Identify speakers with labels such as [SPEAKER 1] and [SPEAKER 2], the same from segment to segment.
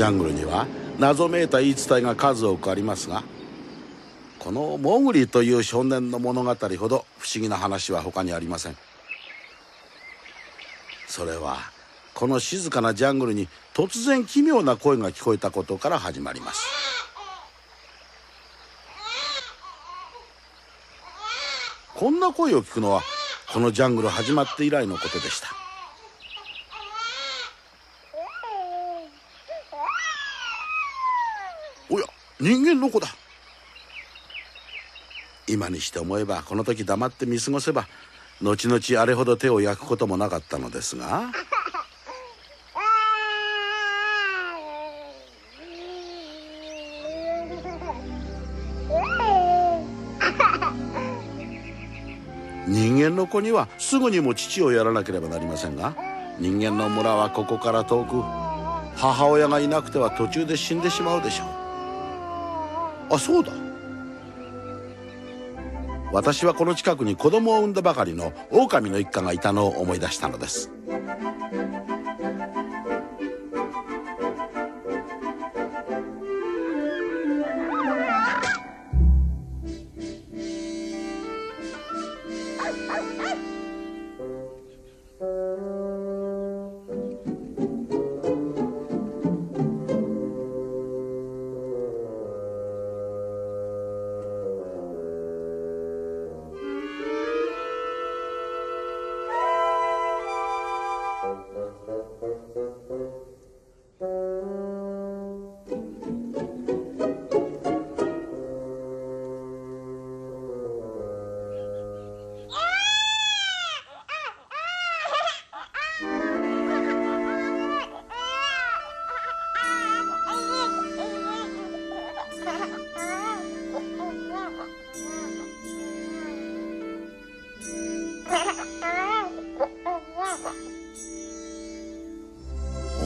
[SPEAKER 1] ジャングルには謎めいた言い伝えが数多くありますがこのモグリという少年の物語ほど不思議な話は他にありません。それはこの静かなジャングルに突然奇妙な声が聞こえたことから始まります。こんな声を聞くのはこのジャングル始まって以来のことでしたおや人間の子だ。今にして思えばこの時黙って見過ごせば後々あれほど手を焼くこともなかったのですが。人間の子にはすぐにも父をやらなければなりませんが人間の村はここから遠く母親がいなくては途中で死んでしまうでしょう。あそうだ。私はこの近くに子供を産んだばかりのオオカミの一家がいたのを思い出したのです。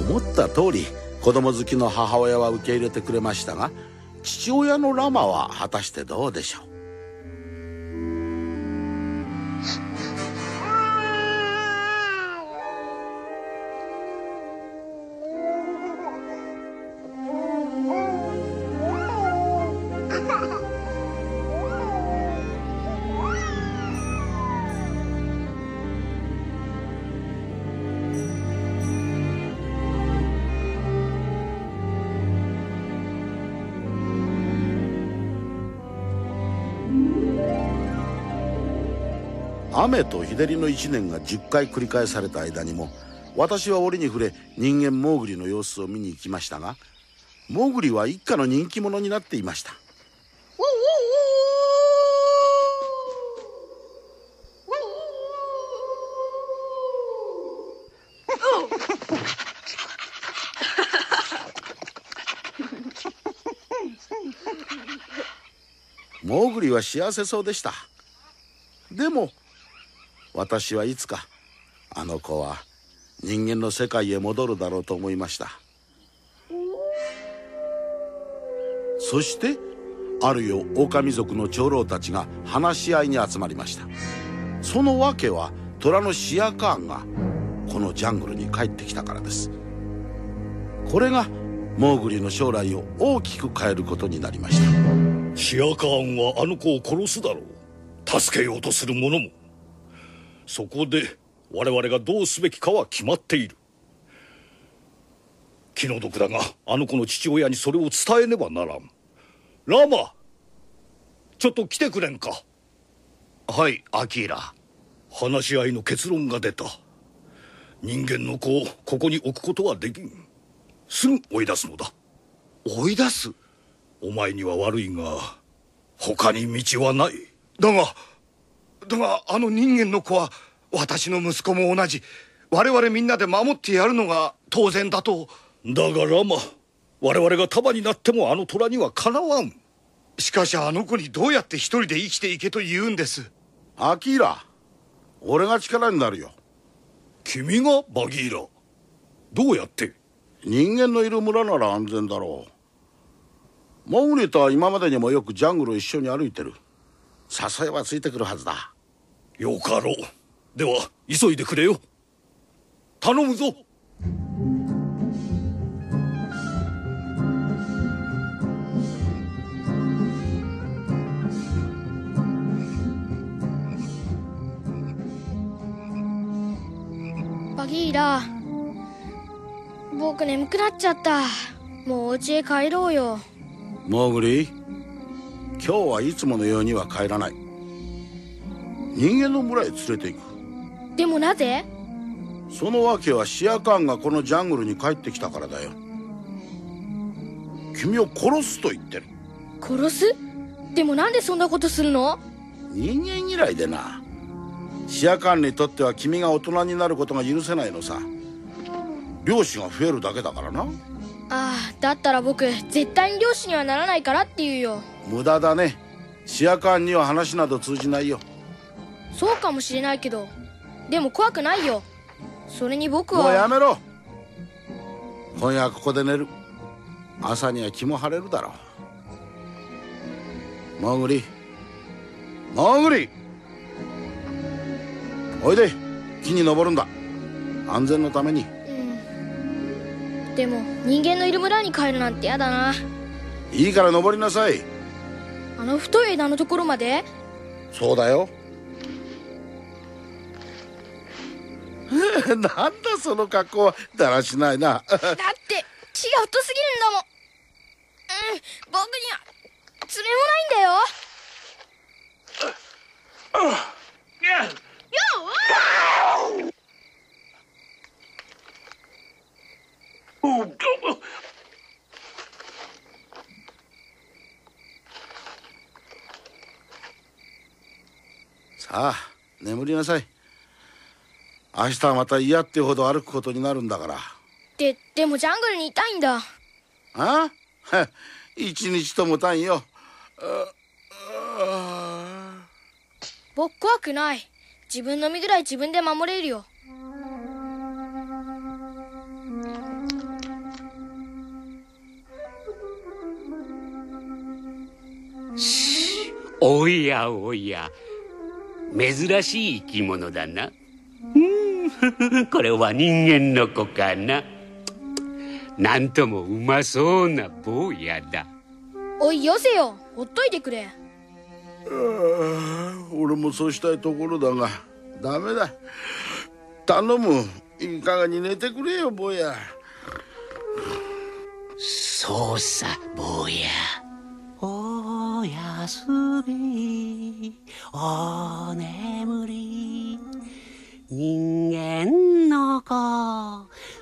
[SPEAKER 1] 思った通り子供好きの母親は受け入れてくれましたが父親のラマは果たしてどうでしょう？雨と日照りの一年が10回繰り返された間にも私は折に触れ人間モーグリの様子を見に行きましたがモーグリは一家の人気者になっていました。モーグリは幸せそうでした。でも私はいつかあの子は人間の世界へ戻るだろうと思いました。そしてある夜狼族の長老たちが話し合いに集まりました。その訳は虎のシアカーンがこのジャングルに帰ってきたからです。これがモーグリの将来を大きく変えることになりました。
[SPEAKER 2] シアカーンはあの子を殺すだろう。助けようとする者も。そこで我々がどうすべきかは決まっている。気の毒だがあの子の父親にそれを伝えねばならん。ラマちょっと来てくれんか。
[SPEAKER 3] はいアキーラ。
[SPEAKER 2] 話し合いの結論が出た。人間の子をここに置くことはできん。すぐ追い出すのだ。
[SPEAKER 3] 追い出す？
[SPEAKER 2] お前には悪いが他に道はない。
[SPEAKER 3] だがだがあの人間の子は私の息子も同じ。我々みんなで守ってやるのが当然だと。
[SPEAKER 2] だがラマ我々が束になってもあの虎にはかなわん。
[SPEAKER 3] しかしあの子にどうやって一人で生きていけと言うんです。
[SPEAKER 1] アキーラ俺が力になるよ。
[SPEAKER 2] 君がバギーラ。どうやって？
[SPEAKER 1] 人間のいる村なら安全だろう。モグリとは今までにもよくジャングルを一緒に歩いてる。誘えばついてくるはずだ
[SPEAKER 2] よかろう。では急いでくれよ。頼むぞ。
[SPEAKER 4] バギーラ僕眠くなっちゃった。もうお家へ帰ろうよ。
[SPEAKER 1] モーグリ今日はいつものようには帰らない。人間の村へ連れて行く。
[SPEAKER 4] でもなぜ？
[SPEAKER 1] その訳はシアカーンがこのジャングルに帰ってきたからだよ。君を殺すと言ってる。
[SPEAKER 4] 殺す？でもなんでそんなことするの？
[SPEAKER 1] 人間嫌いでな。シアカーンにとっては君が大人になることが許せないのさ。漁師が増えるだけだからな。
[SPEAKER 4] ああだったら僕絶対に漁師にはならないからって言うよ。
[SPEAKER 1] 無駄だね。シアカーンには話など通じないよ
[SPEAKER 4] そうかもしれないけどでも怖くないよ。それに僕は。
[SPEAKER 1] もうやめろ。今夜はここで寝る。朝には気も晴れるだろう。モーグリモーグリおいで。木に登るんだ。安全のために。
[SPEAKER 4] うん。でも人間のいる村に帰るなんてやだな。い
[SPEAKER 1] いから登りなさい。
[SPEAKER 4] あの太い枝のところまで？
[SPEAKER 1] そうだよ なんだその格好は。だらしないな。
[SPEAKER 4] だって木が太すぎるんだもん。うん僕には釣れもないんだよ。
[SPEAKER 1] さあ眠りなさい明日はまた嫌ってほど歩くことになるんだから。
[SPEAKER 4] ででもジャングルにいたいんだ。
[SPEAKER 1] あ？は 一日ともたんよ。ああ
[SPEAKER 4] 僕怖くない。自分の身ぐらい自分で守れるよ。
[SPEAKER 5] おやおや。珍しい生き物だな。うん これは人間の子かな。なんともうまそうな坊やだ。
[SPEAKER 4] おいよせよ。ほっといてくれ。
[SPEAKER 1] 俺もそうしたいところだが。ダメだ。頼む。いかがに寝てくれよ坊や。
[SPEAKER 5] そうさ坊や。おやすみ。お眠り人間の子。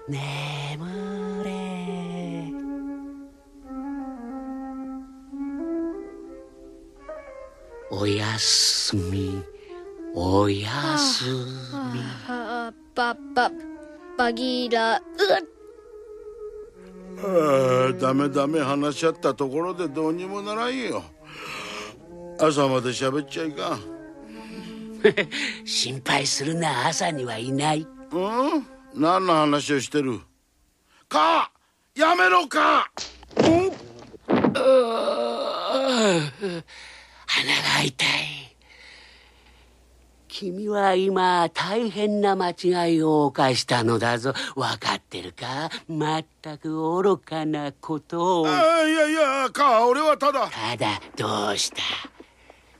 [SPEAKER 5] 眠れ。おやすみおやすみ。
[SPEAKER 4] あばばバギーラうっ。
[SPEAKER 1] ダメダメ話し合ったところでどうにもならんよ。朝まで喋っちゃいかん
[SPEAKER 5] 心配するな朝にはいない。
[SPEAKER 1] うん？何の話をしてる？か？やめろか？
[SPEAKER 5] 鼻が痛い。君は今大変な間違いを犯したのだぞ。分かってるか？まったく愚かなことを。
[SPEAKER 1] ああいやいやか俺はただ。
[SPEAKER 5] ただどうした？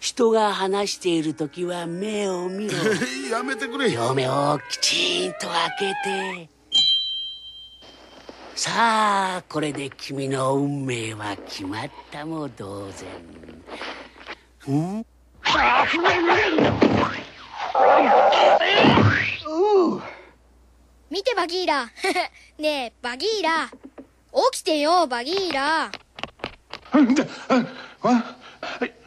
[SPEAKER 5] 人が話している時は目を見ろ。
[SPEAKER 1] やめてくれ
[SPEAKER 5] 両目をきちんと開けて。さあこれで君の運命は決まったも同然。ん。
[SPEAKER 4] 見てバギーラ。ねえバギーラ。起きてよバギーラ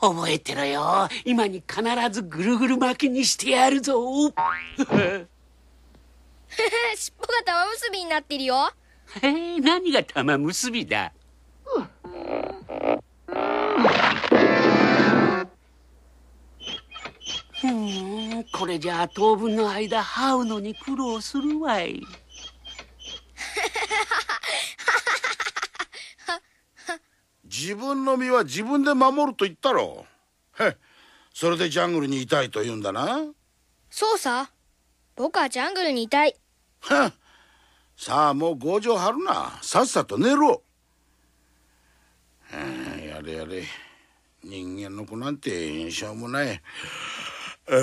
[SPEAKER 5] 覚えてろよ。今に必ずぐるぐる巻きにしてやるぞ。
[SPEAKER 4] 尻尾が玉結びになってるよ。
[SPEAKER 5] へえ何が玉結びだ？ふーんこれじゃあ当分の間這うのに苦労するわい
[SPEAKER 1] 自分の身は自分で守ると言ったろへそれでジャングルにいたいと言うんだな。
[SPEAKER 4] そうさ。僕はジャングルにいたい。
[SPEAKER 1] はさあもう強情張るなさっさと寝ろ。はあやれやれ。人間の子なんてしょうもない。ああ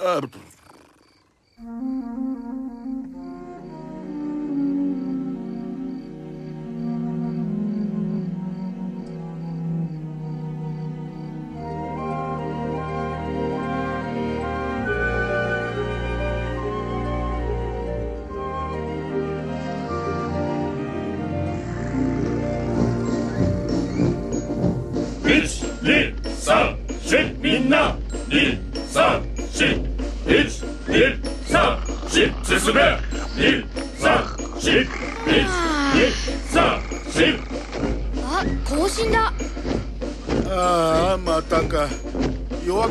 [SPEAKER 1] ああ
[SPEAKER 6] 一、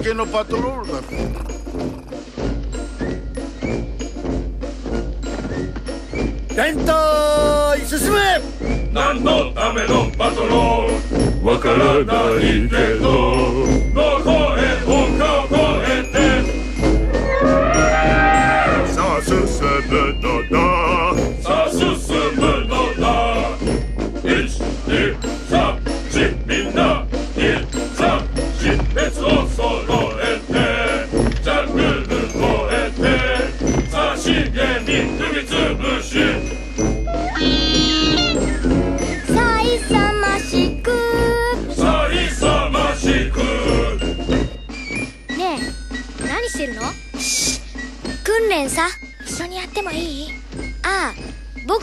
[SPEAKER 1] 夜明けのパトロール。だ
[SPEAKER 3] 連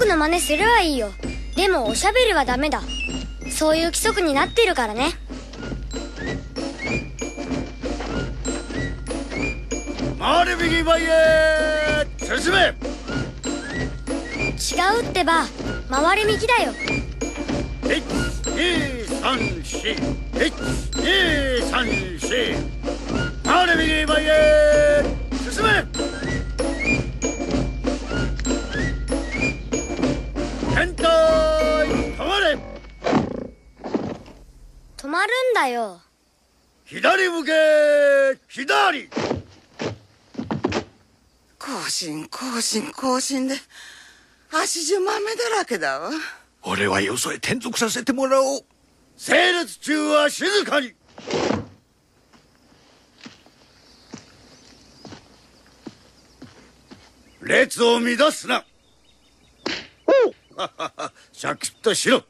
[SPEAKER 4] 僕の真似するはいいよ。でもおしゃべりはダメだ。そういう規則になってるからね。
[SPEAKER 3] 回れ右前へ進め！
[SPEAKER 4] 違うってば回り右だよ。
[SPEAKER 3] 一二三四。一二三四。回れ右前へ進め
[SPEAKER 4] るんだよ。
[SPEAKER 3] 左向け左。
[SPEAKER 7] 更新更新更新で足中豆だらけだわ。
[SPEAKER 3] 俺はよそへ転属させてもらおう。整列中は静かに。列を乱すな。はははシャキッとしろ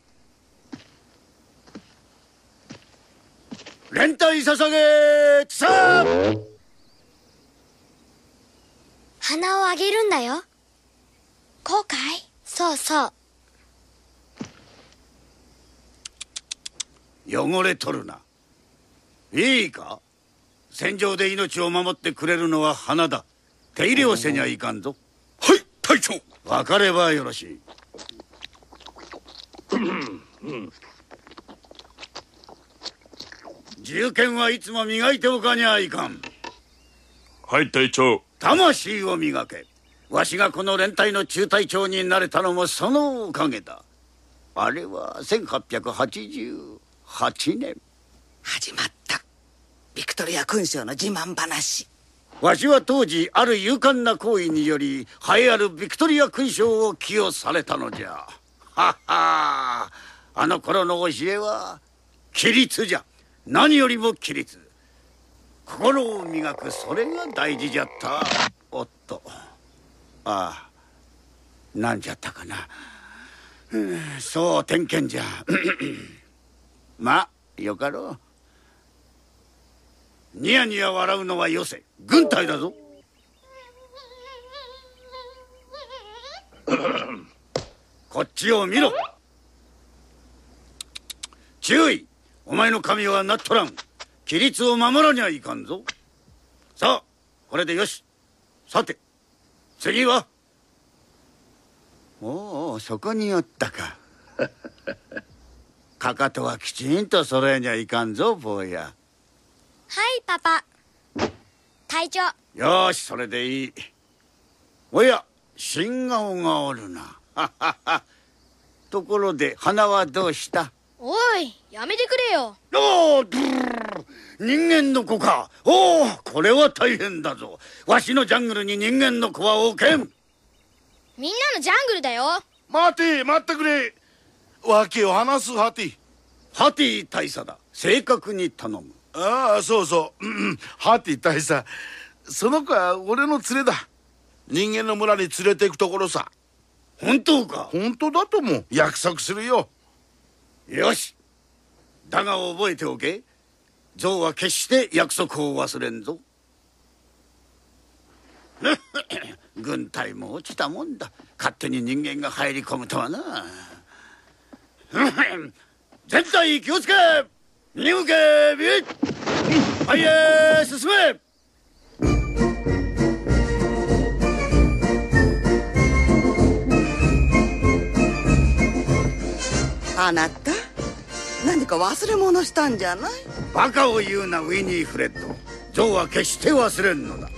[SPEAKER 3] 連隊捧げさ。あ
[SPEAKER 4] 鼻を上げるんだよ。こうかいそうそう。
[SPEAKER 3] 汚れとるな。いいか？戦場で命を守ってくれるのは花だ。手入れをせにゃいかんぞ。
[SPEAKER 2] はい隊長。
[SPEAKER 3] 分かればよろしい 銃剣はいつも磨いておかにゃいかん。
[SPEAKER 6] はい隊長。
[SPEAKER 3] 魂を磨け。わしがこの連隊の中隊長になれたのもそのおかげだ。あれは1888年。
[SPEAKER 7] 始まった。ビクトリア勲章の自慢話。
[SPEAKER 3] わしは当時ある勇敢な行為により栄えあるビクトリア勲章を寄与されたのじゃ。はっはあの頃の教えは規律じゃ何よりも規律。心を磨くそれが大事じゃった。おっと。ああなんじゃったかな。うんそう点検じゃ。まあよかろう。ニヤニヤ笑うのはよせ。軍隊だぞ。こっちを見ろ。注意お前の神はなっとらん。規律を守らにゃいかんぞ。さあこれでよし。さて次は？おおそこにおったか。かかとはきちんと揃えにゃいかんぞ坊や。
[SPEAKER 4] はいパパ。隊長。
[SPEAKER 3] よしそれでいい。おや新顔がおるな。ははは。ところで花はどうした？
[SPEAKER 4] おいやめてくれよ。
[SPEAKER 3] おおドゥルル人間の子か。おおこれは大変だぞ。わしのジャングルに人間の子は置けん。
[SPEAKER 4] みんなのジャングルだよ。
[SPEAKER 1] 待て待ってくれ。訳を話すハティ。
[SPEAKER 3] ハティ大佐だ。正確に頼む。
[SPEAKER 1] ああそうそう。うんうん。ハティ大佐。その子は俺の連れだ。人間の村に連れて行くところさ。
[SPEAKER 3] 本当か？
[SPEAKER 1] 本当だとも約束するよ
[SPEAKER 3] よし。だが覚えておけ。象は決して約束を忘れんぞ。軍隊も落ちたもんだ。勝手に人間が入り込むとはな。絶対気をつけ。右向けビッ。はいへ進め。
[SPEAKER 7] あなた？何か忘れ物したんじゃない？
[SPEAKER 3] バカを言うなウィニーフレッド。象は決して忘れんのだ。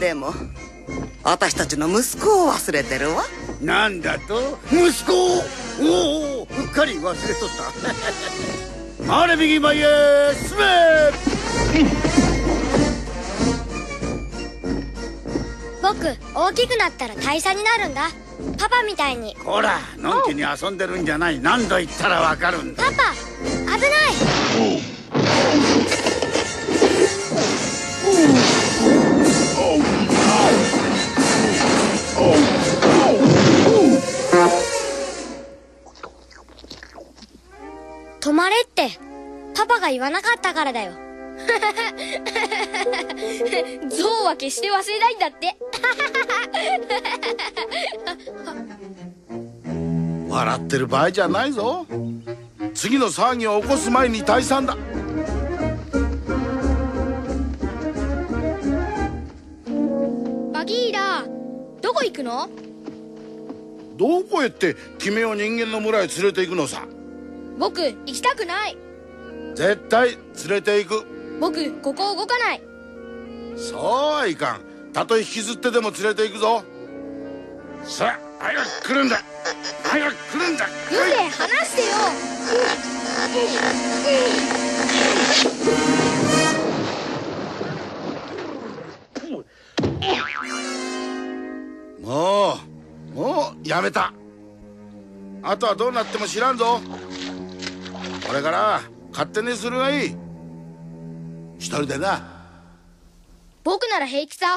[SPEAKER 7] でも私たちの息子を忘れてるわ。
[SPEAKER 3] なんだと？息子おおうっかり忘れとった。回れ右前へ進め！
[SPEAKER 4] 僕大きくなったら大佐になるんだパパみたいに。
[SPEAKER 3] こらのんきに遊んでるんじゃない。何度言ったらわかるんだ。
[SPEAKER 4] パパ危ない。止まれって。パパが言わなかったからだよ象は決して忘れないんだって。
[SPEAKER 1] 笑ってる場合じゃないぞ。次の騒ぎを起こす前に退散だ。
[SPEAKER 4] バギーラどこ行くの？
[SPEAKER 1] どこへって君を人間の村へ連れて行くのさ。
[SPEAKER 4] 僕行きたくない。
[SPEAKER 1] 絶対連れて行く
[SPEAKER 4] 僕ここ動かない。
[SPEAKER 1] そうはいかん。たとえ引きずってでも連れて行くぞ。さあ早く来るんだ。早く来るんだ。
[SPEAKER 4] 幽霊離してよ。
[SPEAKER 1] もうもうやめた。あとはどうなっても知らんぞ。これから勝手にするがいい一人でな。
[SPEAKER 4] 僕なら平気さ。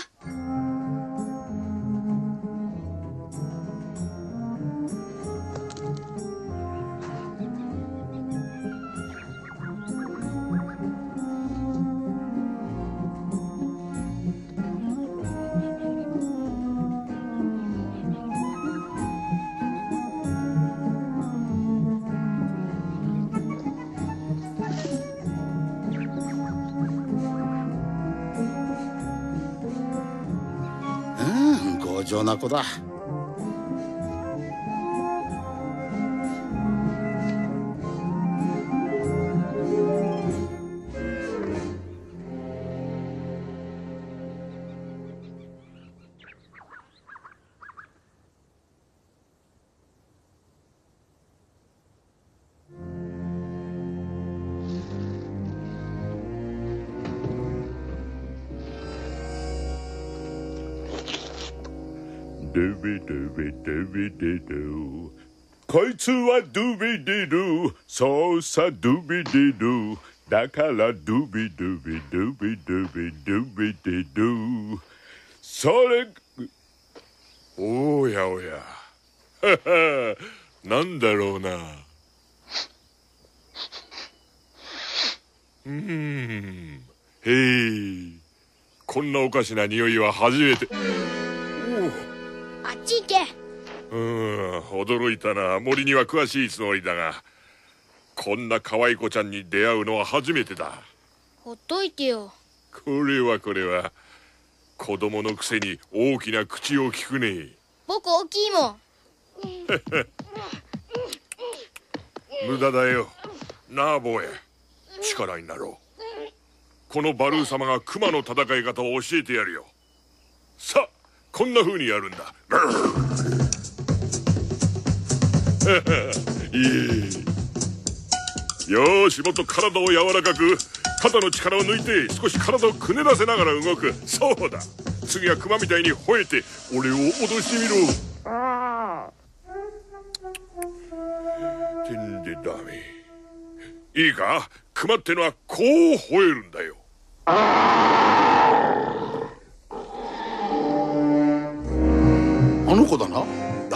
[SPEAKER 1] な子だ。
[SPEAKER 6] ビドゥビドゥビディドゥ。こいつはドゥビディドゥ。そうさドゥビディドゥ。だからドゥビドゥビドゥビドゥビドゥビディドゥ。それおやおや。は はなんだろうな。うん。へい。こんなおかしな匂いは初めて。
[SPEAKER 4] あっち行け。
[SPEAKER 6] うーん驚いたな。森には詳しいつもりだがこんな可愛い子ちゃんに出会うのは初めてだ。
[SPEAKER 4] ほっといてよ。
[SPEAKER 6] これはこれは子供のくせに大きな口を聞くね。
[SPEAKER 4] 僕大きいもん。
[SPEAKER 6] 無駄だよ。なあ坊や力になろう。このバルー様が熊の戦い方を教えてやるよ。さあこんな風にやるんだ。よしもっと体を柔らかく肩の力を抜いて少し体をくねらせながら動く。そうだ。次は熊みたいに吠えて俺を脅してみろ。てんでダメ。いいか？熊ってのはこう吠えるんだよ。
[SPEAKER 1] あの子だな。や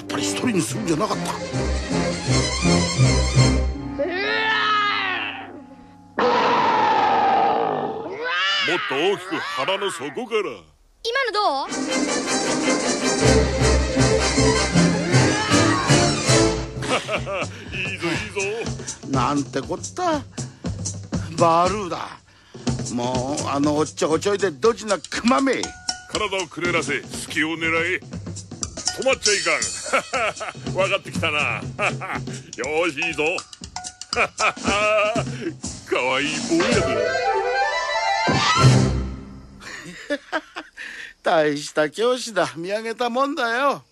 [SPEAKER 1] っぱり一人にするんじゃなかった。
[SPEAKER 6] もっと大きく腹の底から。
[SPEAKER 4] 今のどう？
[SPEAKER 6] いいぞいいぞ。
[SPEAKER 1] なんてこった。バルーだ。もうあのおっちょこちょいでドジなクマめ。
[SPEAKER 6] 体をくねらせ隙を狙え止まっちゃいかん。分かってきたな。よしいいぞ。かわいい坊やだ
[SPEAKER 1] 大した教師だ。見上げたもんだよ。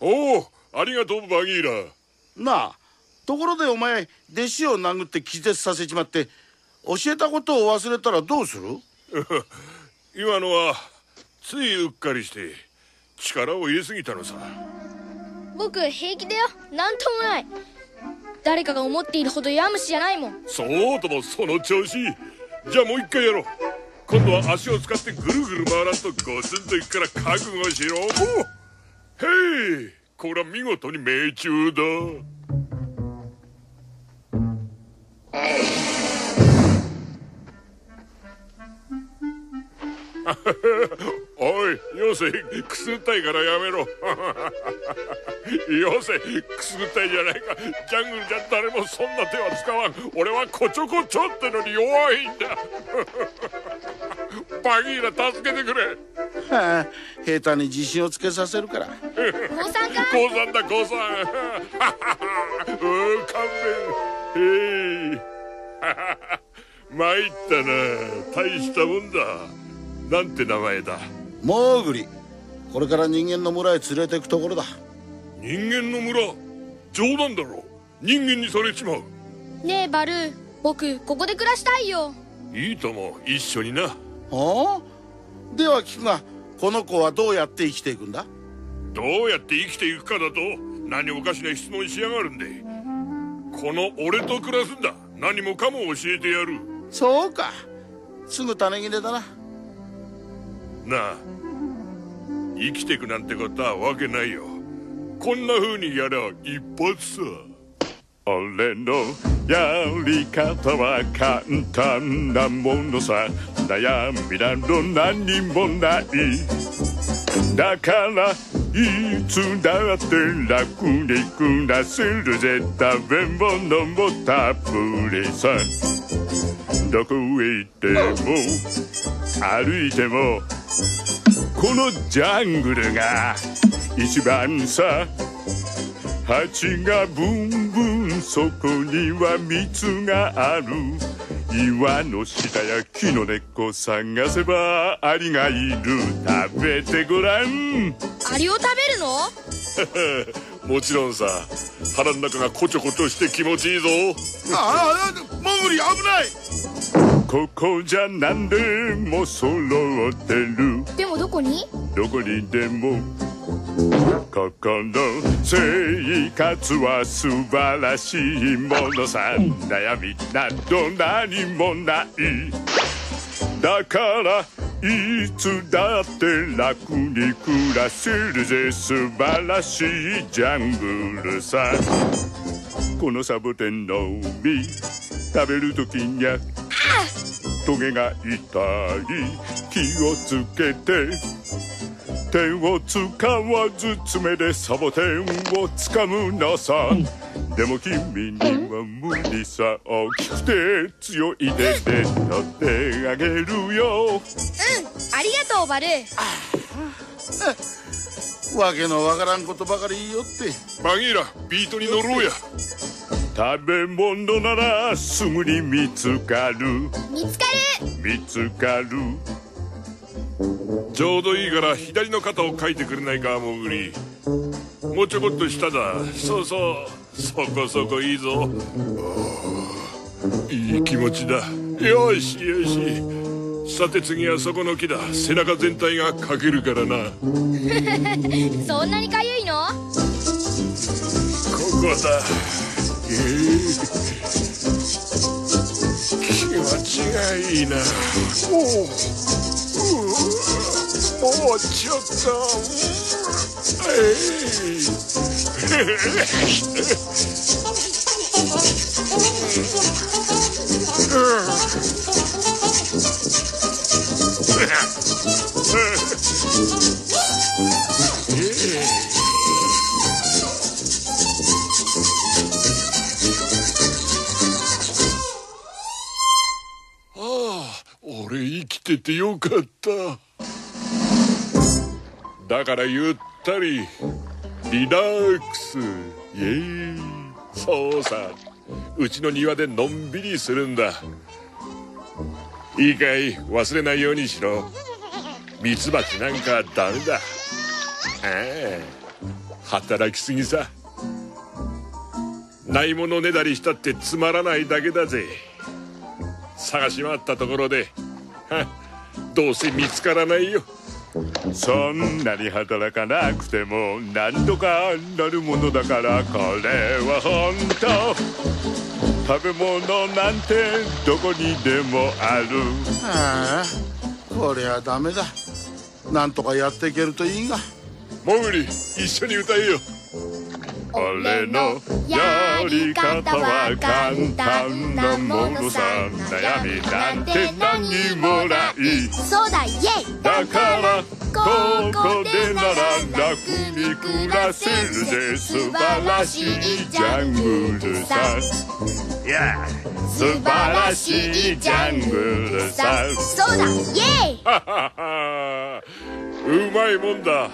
[SPEAKER 6] おおありがとうバギーラ
[SPEAKER 1] なあところでお前弟子を殴って気絶させちまって教えたことを忘れたらどうする？
[SPEAKER 6] 今のはついうっかりして力を入れすぎたのさ。
[SPEAKER 4] 僕平気だよ。なんともない。誰かが思っているほどヤムシじゃないもん。
[SPEAKER 6] そうともその調子。じゃあもう一回やろう。今度は足を使ってぐるぐる回らんとゴツンといくから覚悟しろ。へい。これは見事に命中だ おいよせくすぐったいからやめろ。よせくすぐったいじゃないか。ジャングルじゃ誰もそんな手は使わん。俺はこちょこちょってのに弱いんだ。バギーラ助けてくれ。
[SPEAKER 1] はあ下手に自信をつけさせるから。
[SPEAKER 4] 降参か。
[SPEAKER 6] 降参だ降参。うん勘弁。へい。参ったな。大したもんだ。なんて名前だ
[SPEAKER 1] モーグリ。これから人間の村へ連れてくところだ。
[SPEAKER 6] 人間の村。冗談だろ。人間にされちまう。
[SPEAKER 4] ねえバルー。僕ここで暮らしたいよ。
[SPEAKER 6] いいとも。一緒にな。
[SPEAKER 1] ああ？では聞くがこの子はどうやって生きていくんだ？
[SPEAKER 6] どうやって生きていくかだと何おかしな質問しやがるんで。この俺と暮らすんだ。何もかも教えてやる。
[SPEAKER 1] そうか。すぐ種切れだな
[SPEAKER 6] なあ。生きてくなんてことはわけないよ。こんな風にやりゃ一発さ。俺のやり方は簡単なものさ。悩みなど何もない。だからいつだって楽に暮らせるぜ。食べ物もたっぷりさ。どこへ行っても歩いてもこのジャングルが一番さ蜂がブンブンそこには蜜がある。岩の下や木の根っこ探せばアリがいる。食べてごらん。
[SPEAKER 4] アリを食べるの？
[SPEAKER 6] もちろんさ腹の中がこちょこちょして気持ちいいぞ。
[SPEAKER 1] ああモーグリ危ない。
[SPEAKER 6] ここじゃ何でも揃ってる。
[SPEAKER 4] でもどこに？
[SPEAKER 6] どこにでも。ここの生活は素晴らしいものさ。悩みなど何もないだからいつだって楽に暮らせるぜ。素晴らしいジャングルさ。このサボテンの実食べるときにゃトゲが痛い。気をつけて手を使わず爪でサボテンを掴むのさでも君には無理さ大きくて強い手で取ってあげるよ。
[SPEAKER 4] うんありがとうバルー。
[SPEAKER 1] わけのわからんことばかり言いよって。
[SPEAKER 6] バギーラビートに乗ろうや。食べ物ならすぐに見つかる。
[SPEAKER 4] 見つかる。
[SPEAKER 6] 見つかるちょうどいいから左の肩をかいてくれないかモグリもうちょこっと下だ。そうそう。そこそこいいぞ。いい気持ちだ。よしよし。さて次はそこの木だ。背中全体がかけるからな。
[SPEAKER 4] そんなにかゆいの？
[SPEAKER 6] ここだ。えー気持ちがいいな。おうもうちょっとああ俺生きててよかった。だからゆったりリラックスイエーイそうさうちの庭でのんびりするんだ。いいかい？忘れないようにしろ。ミツバチなんかダメだ。ああ。働きすぎさ。ないものねだりしたってつまらないだけだぜ。探し回ったところで。はどうせ見つからないよ。そんなに働かなくても何とかなるものだからこれは本当。食べ物なんてどこにでもある。
[SPEAKER 1] ああこりゃダメだ。なんとかやっていけるといいが。
[SPEAKER 6] モグリ一緒に歌えよ俺のやり方は簡単なものさ。悩みなんて何もない。
[SPEAKER 4] そうだイエイ
[SPEAKER 6] だからここでなら楽に暮らせるぜ素晴らしいジャングルさ。いや素晴らしいジャングルさ。
[SPEAKER 4] そうだイエイ。
[SPEAKER 6] うまいもんだ。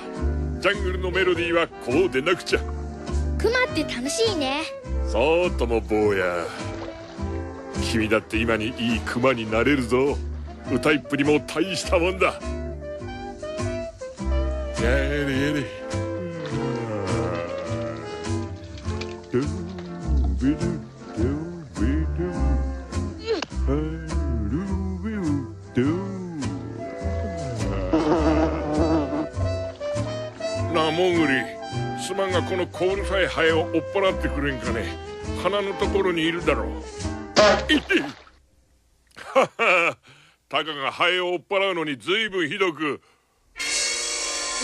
[SPEAKER 6] ジャングルのメロディーはこうでなくちゃ
[SPEAKER 4] クマって楽しいね。
[SPEAKER 6] そうとも坊や。君だって今にいいクマになれるぞ。歌いっぷりも大したもんだ。やれやれドゥビドゥがこのコールさえハエを追っ払ってくれんかね。鼻のところにいるだろう。いってははタカがハエを追っ払うのにずいぶんひどく。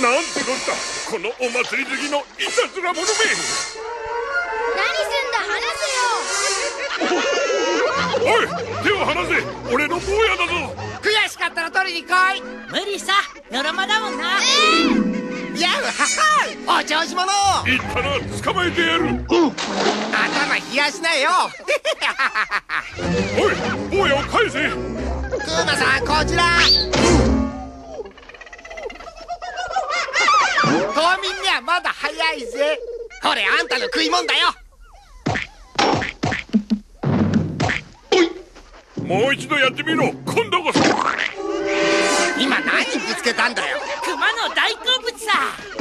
[SPEAKER 6] なんてこった。このお祭り好きのいたずら者め。
[SPEAKER 4] 何すんだ話すよ。
[SPEAKER 6] おい手を離せ。俺の坊やだぞ。
[SPEAKER 7] 悔しかったら取りに来い。
[SPEAKER 8] 無理さ。のろまだもんな
[SPEAKER 7] やうははお調子者。
[SPEAKER 6] 言ったら捕まえてやる。
[SPEAKER 7] 頭冷やしなよ。
[SPEAKER 6] おい坊やを返せ。
[SPEAKER 7] クーマさんこちら。島民にはまだ早いぜ。これあんたの食いもんだよ。
[SPEAKER 6] もう一度やってみろ。今度こそ
[SPEAKER 7] 今何ぶつけたんだよ。
[SPEAKER 8] 熊の大好物さ。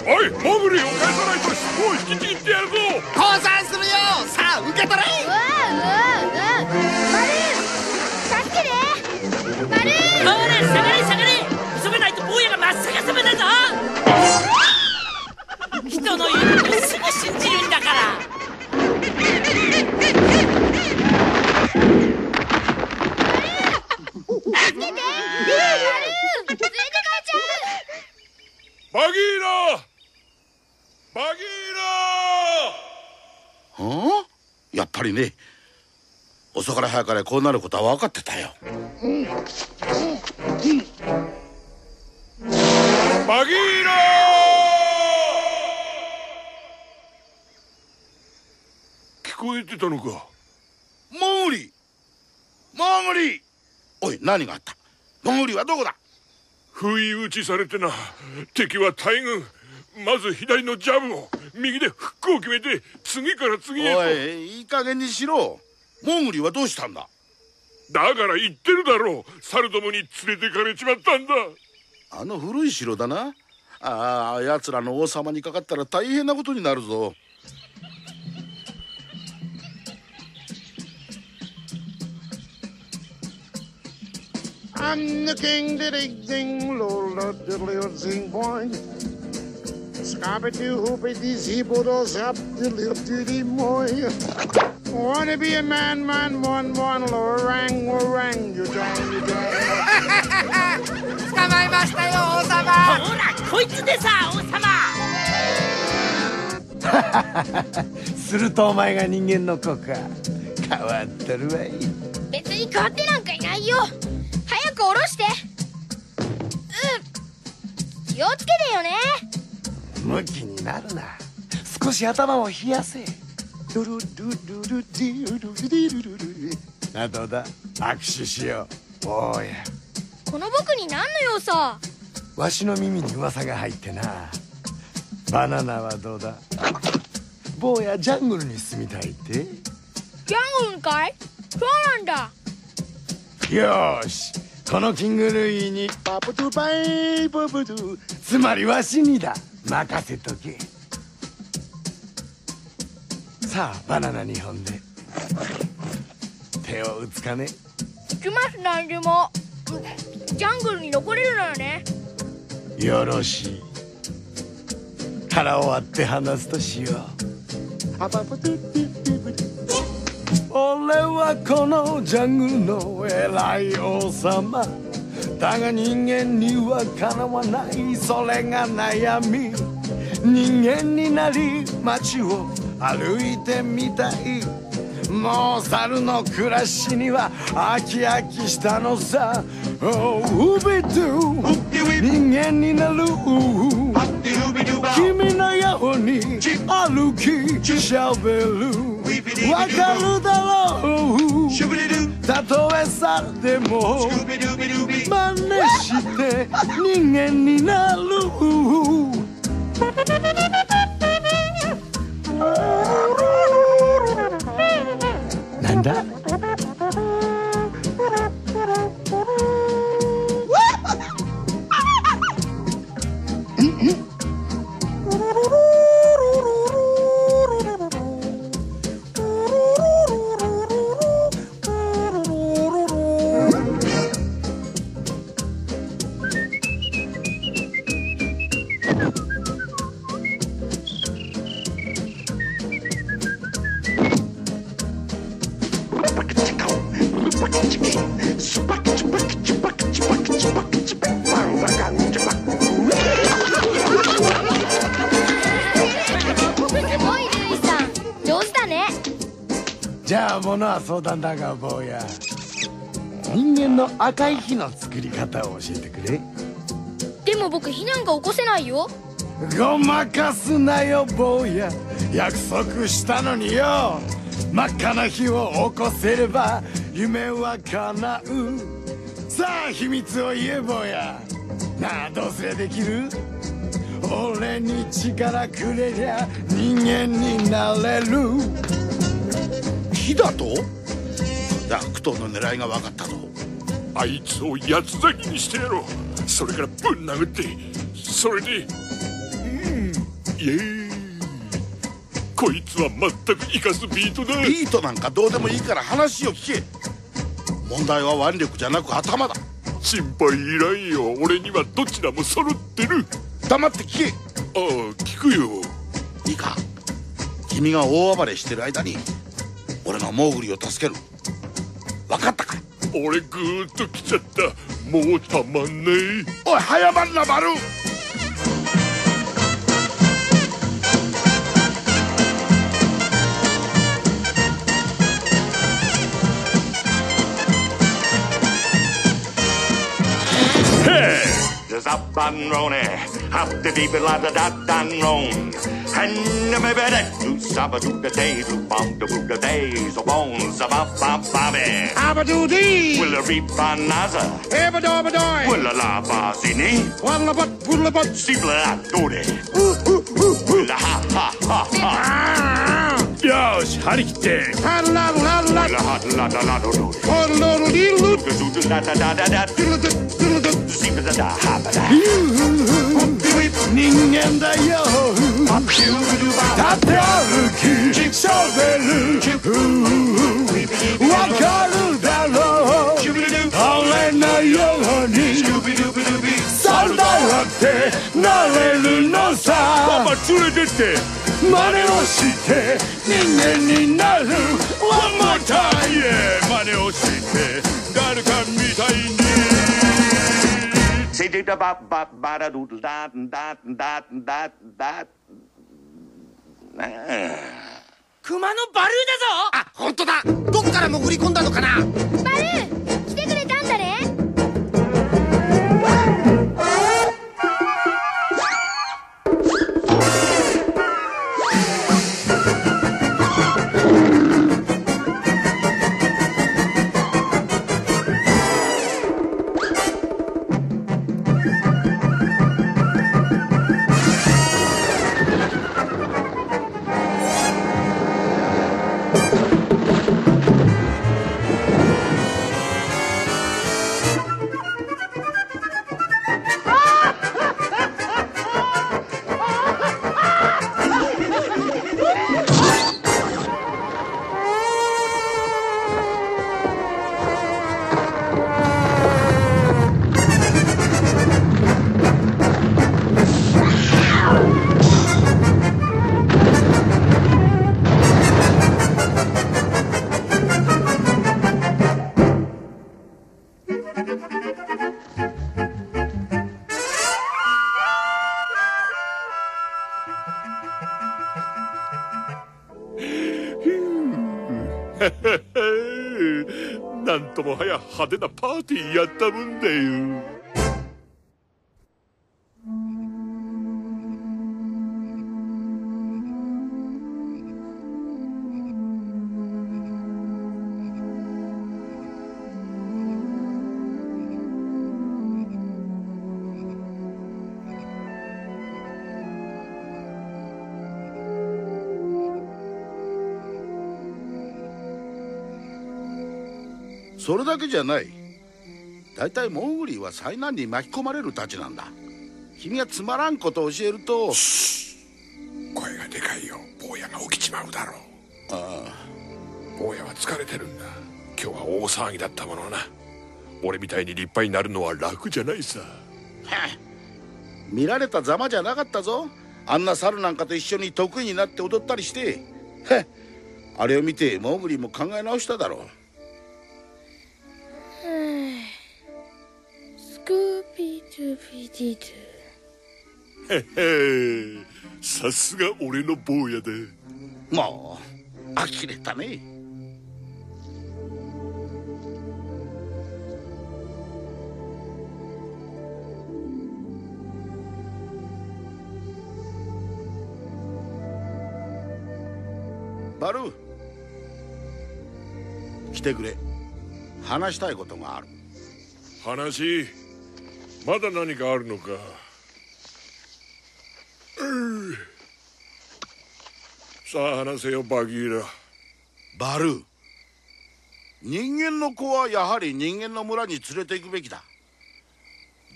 [SPEAKER 6] おいモグリを返さないと尻尾を引きちぎってやるぞ。
[SPEAKER 7] 降参するよ。さあ受け取れ。
[SPEAKER 4] うわうわうわマルー助けてマルー
[SPEAKER 8] ほら下がれ下がれ急がないと坊やが真っ逆さまだぞ人の言うことすぐ信じるんだから
[SPEAKER 4] 助けてマルー連れてかれちゃう
[SPEAKER 6] バギーラバギーラ
[SPEAKER 1] はあやっぱりね遅かれ早かれこうなることは分かってたよ。
[SPEAKER 6] バギーラ聞こえてたのか。
[SPEAKER 1] モグリモグリおい何があった？モグリはどこだ？
[SPEAKER 6] 不意打ちされてな。敵は大軍。まず左のジャブを右でフックを決めて次から次へと。
[SPEAKER 1] おいいい加減にしろ。モグリはどうしたんだ？
[SPEAKER 6] だから言ってるだろう。猿どもに連れてかれちまったんだ。
[SPEAKER 1] あの古い城だな。ああ奴らの王様にかかったら大変なことになるぞ
[SPEAKER 9] I'm the king, diddy ding, lola diddly zing boing. Scabby doo hoopy dee zeebo do zap diddly diddy moy. Wanna be a man, man, one, one, lorang, warang, you dang, you dang.
[SPEAKER 7] 捕まえましたよ王様
[SPEAKER 8] ほらこいつでさ王様
[SPEAKER 10] するとお前が人間の子か変わってるわい
[SPEAKER 4] 別に変わってなんかいないよ早く下ろして。うん。気をつけてよね。
[SPEAKER 10] ムキになるな。少し頭を冷やせ。ドゥルドゥルルルルルルルあどうだ握手しようおや
[SPEAKER 4] この僕に何の用さ
[SPEAKER 10] わしの耳に噂が入ってなバナナはどうだ坊やジャングルに住みたいって
[SPEAKER 4] ジャングルかいそうなんだ
[SPEAKER 10] よしこのキングルイに。パプトゥパイパプトゥ。つまりわしにだ。任せとけ。さあバナナ2本で。手を打つかね。
[SPEAKER 4] 行きます何でも。ジャングルに残れるならね。
[SPEAKER 10] よろしい。腹を割って話すとしよう俺はこのジャングルの偉い王様。だが人間にはかなわないそれが悩み。人間になり街を歩いてみたい。もう猿の暮らしには飽き飽きしたのさ。Oh, Doo 人間になる君のように歩きしゃべるわかるだろうたとえ猿でも真似して人間になる相談だが坊や。人間の赤い火の作り方を教えてくれ。
[SPEAKER 4] でも僕火なんか起こせないよ。
[SPEAKER 10] ごまかすなよ坊や。約束したのによ。真っ赤な火を起こせれば夢は叶う。さあ秘密を言え坊や。なあどうすりゃできる？俺に力くれりゃ人間になれる。
[SPEAKER 1] 火だと？ダクトの狙いが分かったぞ。
[SPEAKER 6] あいつを八つ咲きにしてやろう。それからぶん殴って。それで。うん。イエーイ。こいつは全く生かすビートだ。
[SPEAKER 1] ビートなんかどうでもいいから話を聞け。問題は腕力じゃなく頭だ。
[SPEAKER 6] 心配いらんよ。俺にはどちらも揃ってる。
[SPEAKER 1] 黙って聞け。
[SPEAKER 6] ああ聞くよ。
[SPEAKER 1] いいか。君が大暴れしてる間に俺がモーグリを助ける分かったか
[SPEAKER 6] 俺ぐーっと来ちゃったもうたまんない
[SPEAKER 1] おい早まんな丸
[SPEAKER 11] There's up and rone, up the deep la da da dan rone. And Tanda me bere do saba do da day do bom da boo da day so bom sa ba ba ba
[SPEAKER 9] be. Aba do dee.
[SPEAKER 11] Will a reap a
[SPEAKER 9] naza. Eba do ba doy.
[SPEAKER 11] Will a la ba
[SPEAKER 9] zini. Walla but bulla but.
[SPEAKER 11] Sibla a do de. Will a ha ha ha ha.
[SPEAKER 6] Yosh, harikte. Ha la
[SPEAKER 9] la la.
[SPEAKER 11] Will a ha la la la do do.
[SPEAKER 9] Oh lo
[SPEAKER 11] do dee loot. Do do da da da da da.
[SPEAKER 9] Diddle da diddle da.
[SPEAKER 11] Sibla da da ha ba da.
[SPEAKER 10] 人間だよ。立って歩きしゃべる。わかるだろう。あれないように。猿だってなれるの
[SPEAKER 6] パ
[SPEAKER 10] さ
[SPEAKER 6] パ連れてって。
[SPEAKER 10] 真似をして人間になる。One more time
[SPEAKER 6] 真似をして誰かみたいに
[SPEAKER 8] バルーだぞ
[SPEAKER 3] あ本当だどこから潜り込んだのかな
[SPEAKER 4] バルー来てくれたんだね
[SPEAKER 6] 派手なパーティーやったもんだよ。
[SPEAKER 1] それだけじゃない。大体モーグリーは災難に巻き込まれるたちなんだ。君がつまらんことを教えると。
[SPEAKER 6] 声がでかいよ。坊やが起きちまうだろう。
[SPEAKER 1] あ
[SPEAKER 6] 坊やは疲れてるんだ。今日は大騒ぎだったものな。俺みたいに立派になるのは楽じゃないさ。
[SPEAKER 1] あ見られたざまじゃなかったぞ。あんな猿なんかと一緒に得意になって踊ったりして。へあれを見てモーグリーも考え直しただろう
[SPEAKER 4] 2PD2
[SPEAKER 6] へへさすが俺の坊やだ
[SPEAKER 1] もう呆れたね。バルー。来てくれ。話したいことがある。
[SPEAKER 6] 話？まだ何かあるのか？ううさあ話せよバギーラ
[SPEAKER 1] バルー。人間の子はやはり人間の村に連れて行くべきだ。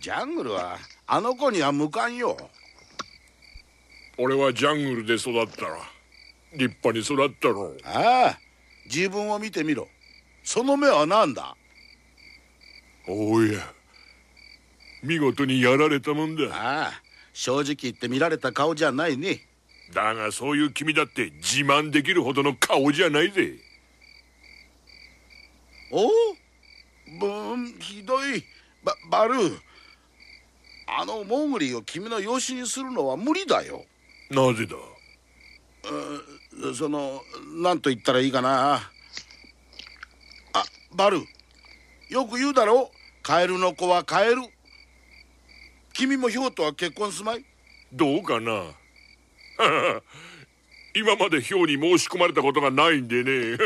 [SPEAKER 1] ジャングルはあの子には向かんよ。
[SPEAKER 6] 俺はジャングルで育ったら立派に育ったろ。
[SPEAKER 1] ああ自分を見てみろ。その目は何だ？
[SPEAKER 6] おや見事にやられたもんだ。
[SPEAKER 1] ああ正直言って見られた顔じゃないね。
[SPEAKER 6] だがそういう君だって自慢できるほどの顔じゃないぜ。
[SPEAKER 1] おブーンひどい。ババルーあのモーグリーを君の養子にするのは無理だよ。
[SPEAKER 6] なぜだ？
[SPEAKER 1] うその何と言ったらいいかな。あバルーよく言うだろカエルの子はカエル君もヒョウとは結婚すまい？
[SPEAKER 6] どうかな？今までヒョウに申し込まれたことがないんでね。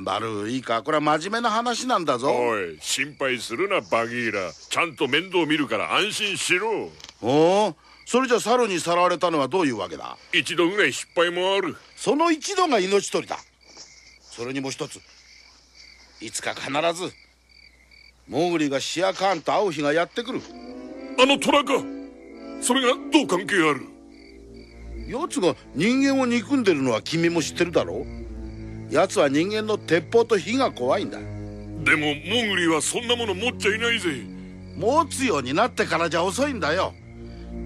[SPEAKER 1] バルーいいか。これは真面目な話なんだぞ。
[SPEAKER 6] おい心配するなバギーラちゃんと面倒見るから安心しろ。
[SPEAKER 1] おおそれじゃ猿にさらわれたのはどういうわけだ？
[SPEAKER 6] 一度ぐらい失敗もある。
[SPEAKER 1] その一度が命取りだ。それにもう一ついつか必ずモーグリがシアカーンと会う日がやってくる。
[SPEAKER 6] あの虎か。それがどう関係ある？
[SPEAKER 1] 奴が人間を憎んでるのは君も知ってるだろ奴は人間の鉄砲と火が怖いんだ。
[SPEAKER 6] でもモーグリはそんなもの持っちゃいないぜ。
[SPEAKER 1] 持つようになってからじゃ遅いんだよ。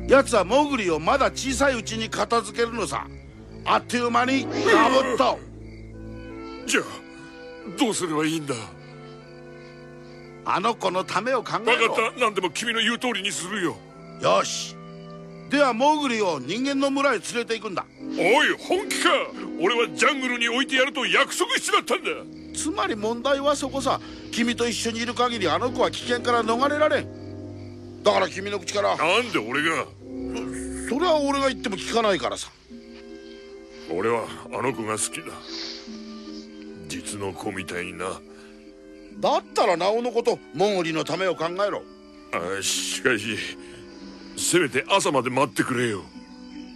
[SPEAKER 1] 奴はモーグリをまだ小さいうちに片付けるのさ。あっという間にガブッと。
[SPEAKER 6] じゃあどうすればいいんだ？
[SPEAKER 1] あの子のためを考
[SPEAKER 6] 分か
[SPEAKER 1] えろ
[SPEAKER 6] った。何でも君の言う通りにするよ。
[SPEAKER 1] よし。ではモーグリを人間の村へ連れて行くんだ。
[SPEAKER 6] おい本気か。俺はジャングルに置いてやると約束しちまったんだ。
[SPEAKER 1] つまり問題はそこさ。君と一緒にいる限りあの子は危険から逃れられん。だから君の口から。
[SPEAKER 6] なんで俺が。
[SPEAKER 1] それは俺が言っても聞かないからさ。
[SPEAKER 6] 俺はあの子が好きだ。実の子みたいにな
[SPEAKER 1] だったらなおのことモンゴリのためを考えろ。
[SPEAKER 6] あしかしせめて朝まで待ってくれよ。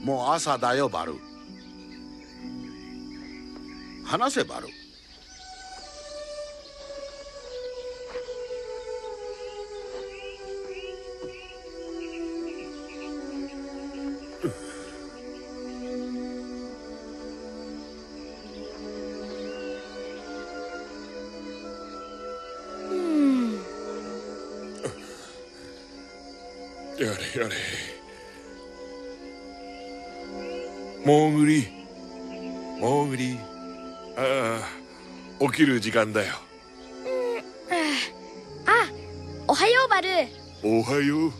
[SPEAKER 1] もう朝だよバル。話せバル
[SPEAKER 6] やれやれモーグリモーグリああ起きる時間だよ。
[SPEAKER 4] あおはようバル
[SPEAKER 6] おはよう。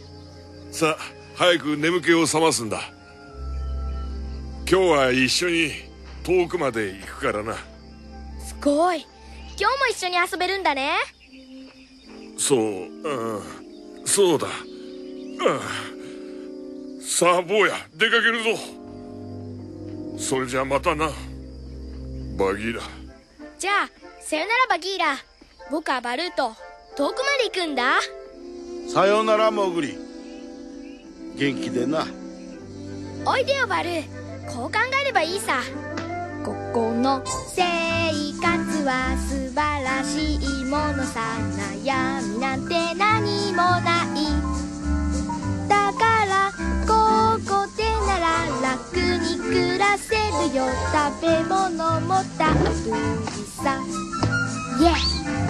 [SPEAKER 6] さあ早く眠気を覚ますんだ。今日は一緒に遠くまで行くからな。
[SPEAKER 4] すごい。今日も一緒に遊べるんだね。
[SPEAKER 6] そううんそうださあ坊や出かけるぞ。それじゃまたな。バギーラ。
[SPEAKER 4] じゃあさよならバギーラ。僕はバルーと遠くまで行くんだ。
[SPEAKER 1] さよならモーグリ。元気でな。
[SPEAKER 4] おいでよバルー。こう考えればいいさ。ここの生活は素晴らしいもの。さ悩みなんて何もない楽に暮らせるよ。食べ物もたっぷりさ。イエ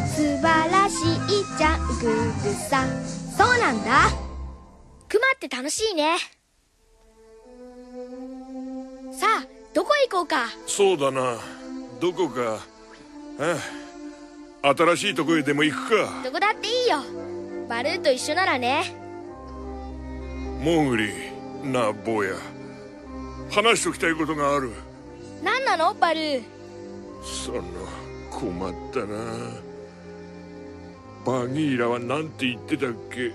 [SPEAKER 4] 素晴らしいジャングルさそうなんだ。クマって楽しいね。さあどこへ行こうか？
[SPEAKER 6] そうだな。どこか？ああ新しいとこへでも行くか？
[SPEAKER 4] どこだっていいよ。バルーと一緒ならね。
[SPEAKER 6] モーグリなあ坊や話しときたいことがある。
[SPEAKER 4] 何なのバルー？
[SPEAKER 6] その困ったな。バギーラは何て言ってたっけ、え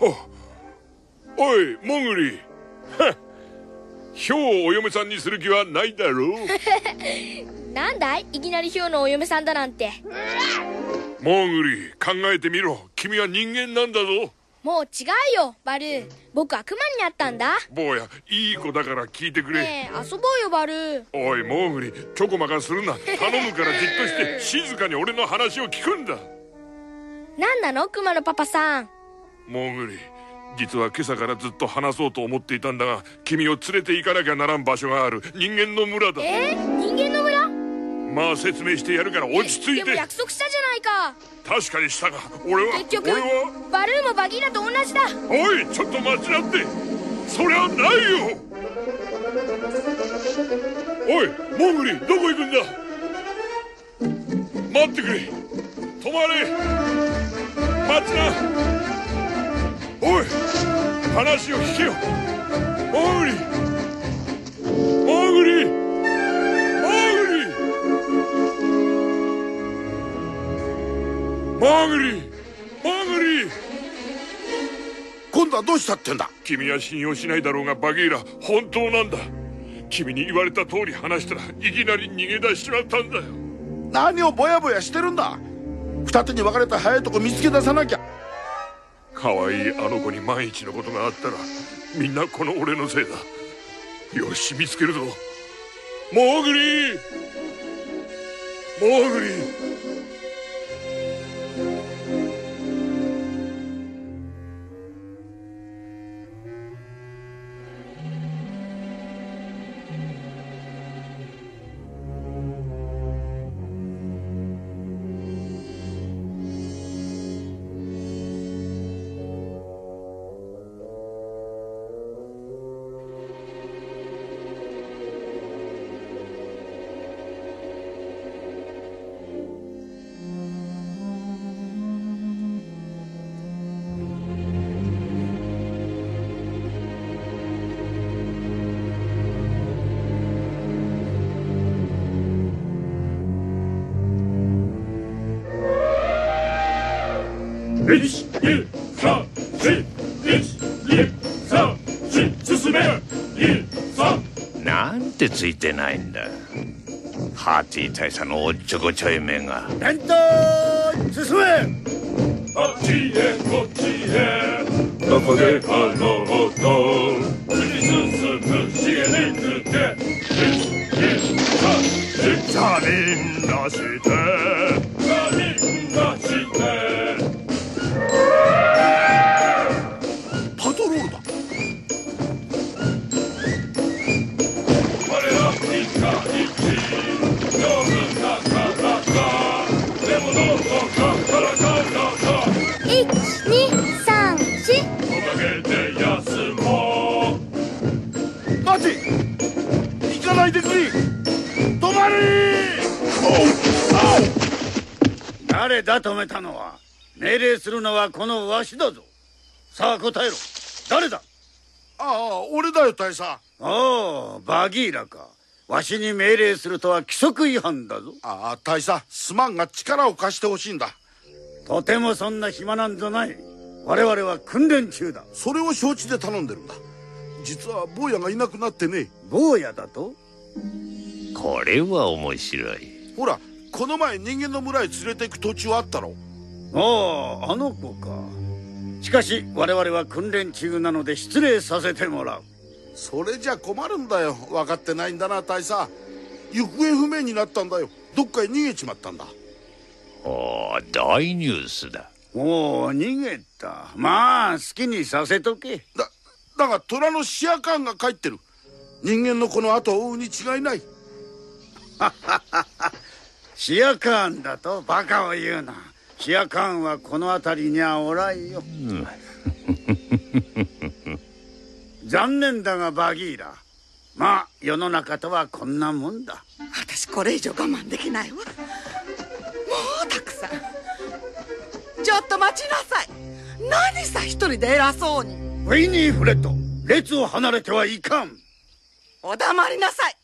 [SPEAKER 6] ー、あおいモングリ。はっヒョウをお嫁さんにする気はないだろう。
[SPEAKER 4] なんだい？いきなりヒョウのお嫁さんだなんて。
[SPEAKER 6] モングリ考えてみろ。君は人間なんだぞ
[SPEAKER 4] もう違うよバル。ー僕はクマになったんだ。
[SPEAKER 6] 坊やいい子だから聞いてくれ、
[SPEAKER 4] ねえ遊ぼうよバル。ー
[SPEAKER 6] おいモーグリちょこまかするな。頼むからじっとして静かに俺の話を聞くんだ。
[SPEAKER 4] 何なのクマのパパさん。
[SPEAKER 6] モーグリ実は今朝からずっと話そうと思っていたんだが君を連れて行かなきゃならん場所がある。人間の村だ。
[SPEAKER 4] え？ー、人間の村？
[SPEAKER 6] まあ説明してやるから落ち着いて。
[SPEAKER 4] でも約束したじゃないか
[SPEAKER 6] 確かにしたが俺は
[SPEAKER 4] 結局
[SPEAKER 6] 俺は。
[SPEAKER 4] バルーもバギーラと同じだ。
[SPEAKER 6] おいちょっと待ちなって。そりゃないよ。おいモーグリどこ行くんだ？待ってくれ。止まれ。待ちな。おい話を聞けよ
[SPEAKER 1] どうしたってんだ？
[SPEAKER 6] 君は信用しないだろうがバゲイラ本当なんだ。君に言われた通り話したらいきなり逃げ出しちまったんだよ。
[SPEAKER 1] 何をぼやぼやしてるんだ？二手に分かれた早いとこ見つけ出さなきゃ。
[SPEAKER 6] 可愛いあの子に万一のことがあったらみんなこの俺のせいだ。よし見つけるぞ。モーグリー！モーグリー
[SPEAKER 12] ハーティー大佐のおっちょこちょい目が。
[SPEAKER 3] 連闘進め！
[SPEAKER 6] あっちへこっちへ。どこであろうと
[SPEAKER 3] するのはこのわしだぞ。さあ答えろ。誰だ?
[SPEAKER 1] ああ俺だよ大佐。あ
[SPEAKER 3] ああバギーラか。わしに命令するとは規則違反だぞ。
[SPEAKER 1] あ大佐すまんが力を貸してほしいんだ。
[SPEAKER 3] とてもそんな暇なんぞない。我々は訓練中だ。
[SPEAKER 1] それを承知で頼んでるんだ。実は坊やがいなくなってね。
[SPEAKER 3] 坊やだと?
[SPEAKER 12] これは面白い。
[SPEAKER 1] ほらこの前人間の村へ連れて行く途中あったろ
[SPEAKER 3] あああの子か。しかし我々は訓練中なので失礼させてもらう。
[SPEAKER 1] それじゃ困るんだよ。分かってないんだな大佐。行方不明になったんだよ。どっかへ逃げちまったんだ。
[SPEAKER 12] おお大ニュースだ。
[SPEAKER 3] おお逃げた。まあ好きにさせとけ。
[SPEAKER 1] だだが虎のシアカーンが帰ってる。人間のこの後を追うに違いない。
[SPEAKER 3] シアカーンだとバカを言うなシアカーンはこの辺りにはおらんよ。
[SPEAKER 12] うん。
[SPEAKER 3] 残念だがバギーラまあ世の中とはこんなもんだ。
[SPEAKER 7] 私これ以上我慢できないわ。もうたくさん。ちょっと待ちなさい。何さ一人で偉そうに。
[SPEAKER 3] ウィニー・フレッド列を離れてはいかん。
[SPEAKER 7] お黙りなさい。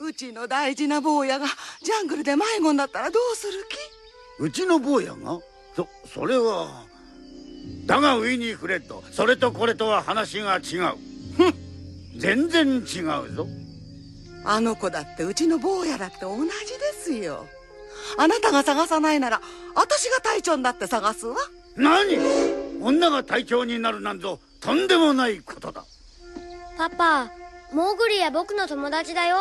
[SPEAKER 7] うちの大事な坊やがジャングルで迷子になったらどうする気？
[SPEAKER 3] うちの坊やが？そそれはだがウィニー・フレッドそれとこれとは話が違う。ふん。全然違うぞ。
[SPEAKER 7] あの子だってうちの坊やだって同じですよ。あなたが探さないなら私が隊長になって探すわ。
[SPEAKER 3] 何？女が隊長になるなんぞとんでもないことだ。
[SPEAKER 4] パパモーグリや僕の友達だよ。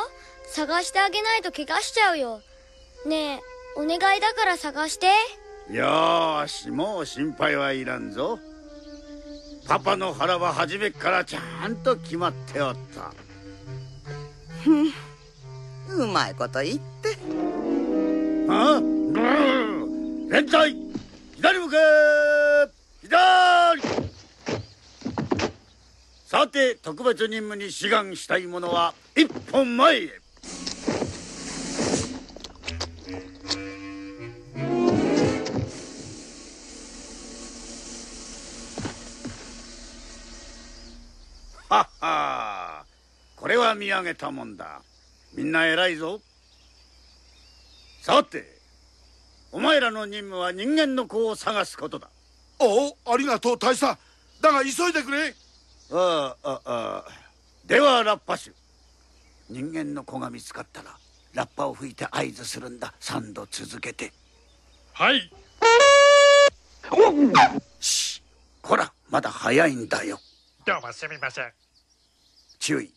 [SPEAKER 4] 探してあげないと怪我しちゃうよ。ねえお願いだから探して。
[SPEAKER 3] よーしもう心配はいらんぞ。パパの腹は初めっからちゃんと決まっておった。
[SPEAKER 7] うまいこと言って。
[SPEAKER 3] あ？ブー連隊左向け。左！さて特別任務に志願したい者は一本前へはっはこれは見上げたもんだ。みんな偉いぞ。さてお前らの任務は人間の子を探すことだ。
[SPEAKER 1] おおありがとう大佐。だが急いでくれ。
[SPEAKER 3] ああああではラッパ種人間の子が見つかったらラッパを吹いて合図するんだ。3度続けて。
[SPEAKER 6] はい。
[SPEAKER 3] しこらまだ早いんだよ。
[SPEAKER 6] どうもすみません。
[SPEAKER 3] 注意。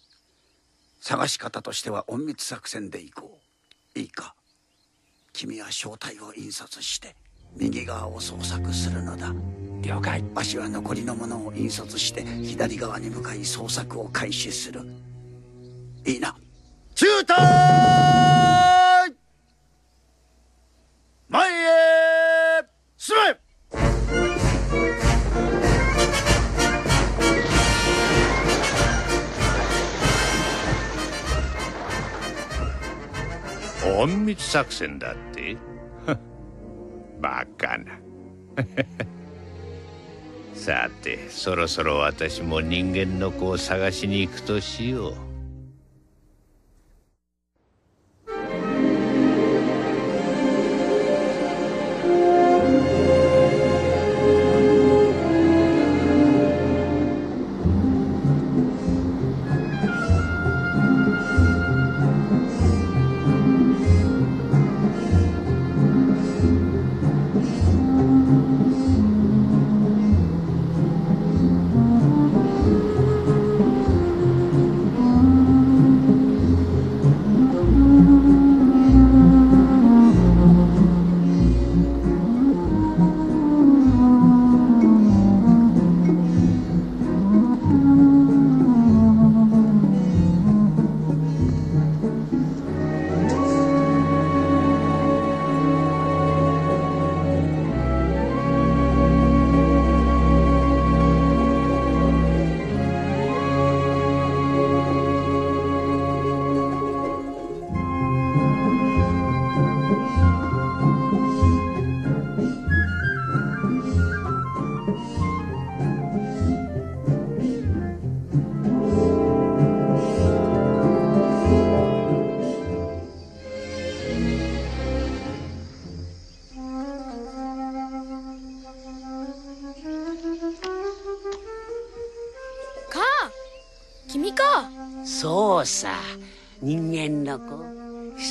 [SPEAKER 3] 探し方としては隠密作戦でいこう。いいか。君は正体を印刷して右側を捜索するのだ。了解。わしは残りのものを印刷して左側に向かい捜索を開始する。いいな中隊前へ進め
[SPEAKER 12] 隠密作戦だって？バカな。さてそろそろ私も人間の子を探しに行くとしよ。う
[SPEAKER 5] そう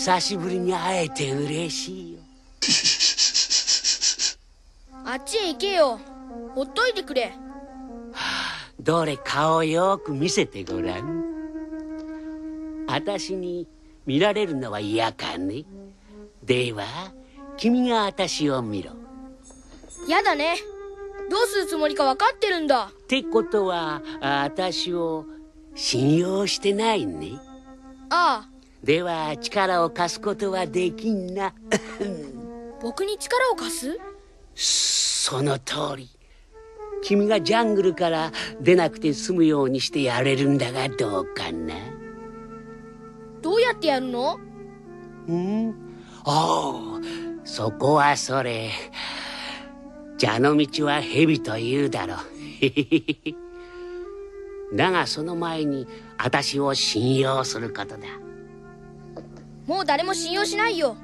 [SPEAKER 5] 久しぶりに会えて嬉しいよ。
[SPEAKER 13] あっちへ行けよ。ほっといてくれ。
[SPEAKER 5] どれ顔よく見せてごらん。私に見られるのは嫌かね。では君が私を見ろ。
[SPEAKER 13] やだね。どうするつもりか分かってるんだ。
[SPEAKER 5] ってことは私を信用してないね。
[SPEAKER 13] ああ
[SPEAKER 5] では力を貸すことはできんな。
[SPEAKER 13] 僕に力を貸
[SPEAKER 5] す？その通り。君がジャングルから出なくて済むようにしてやれるんだがどうかな？
[SPEAKER 13] どうやってやるの？
[SPEAKER 5] ん？おうそこはそれ。蛇の道は蛇と言うだろ だがその前に私を信用することだ
[SPEAKER 13] もう誰も信用しないよ。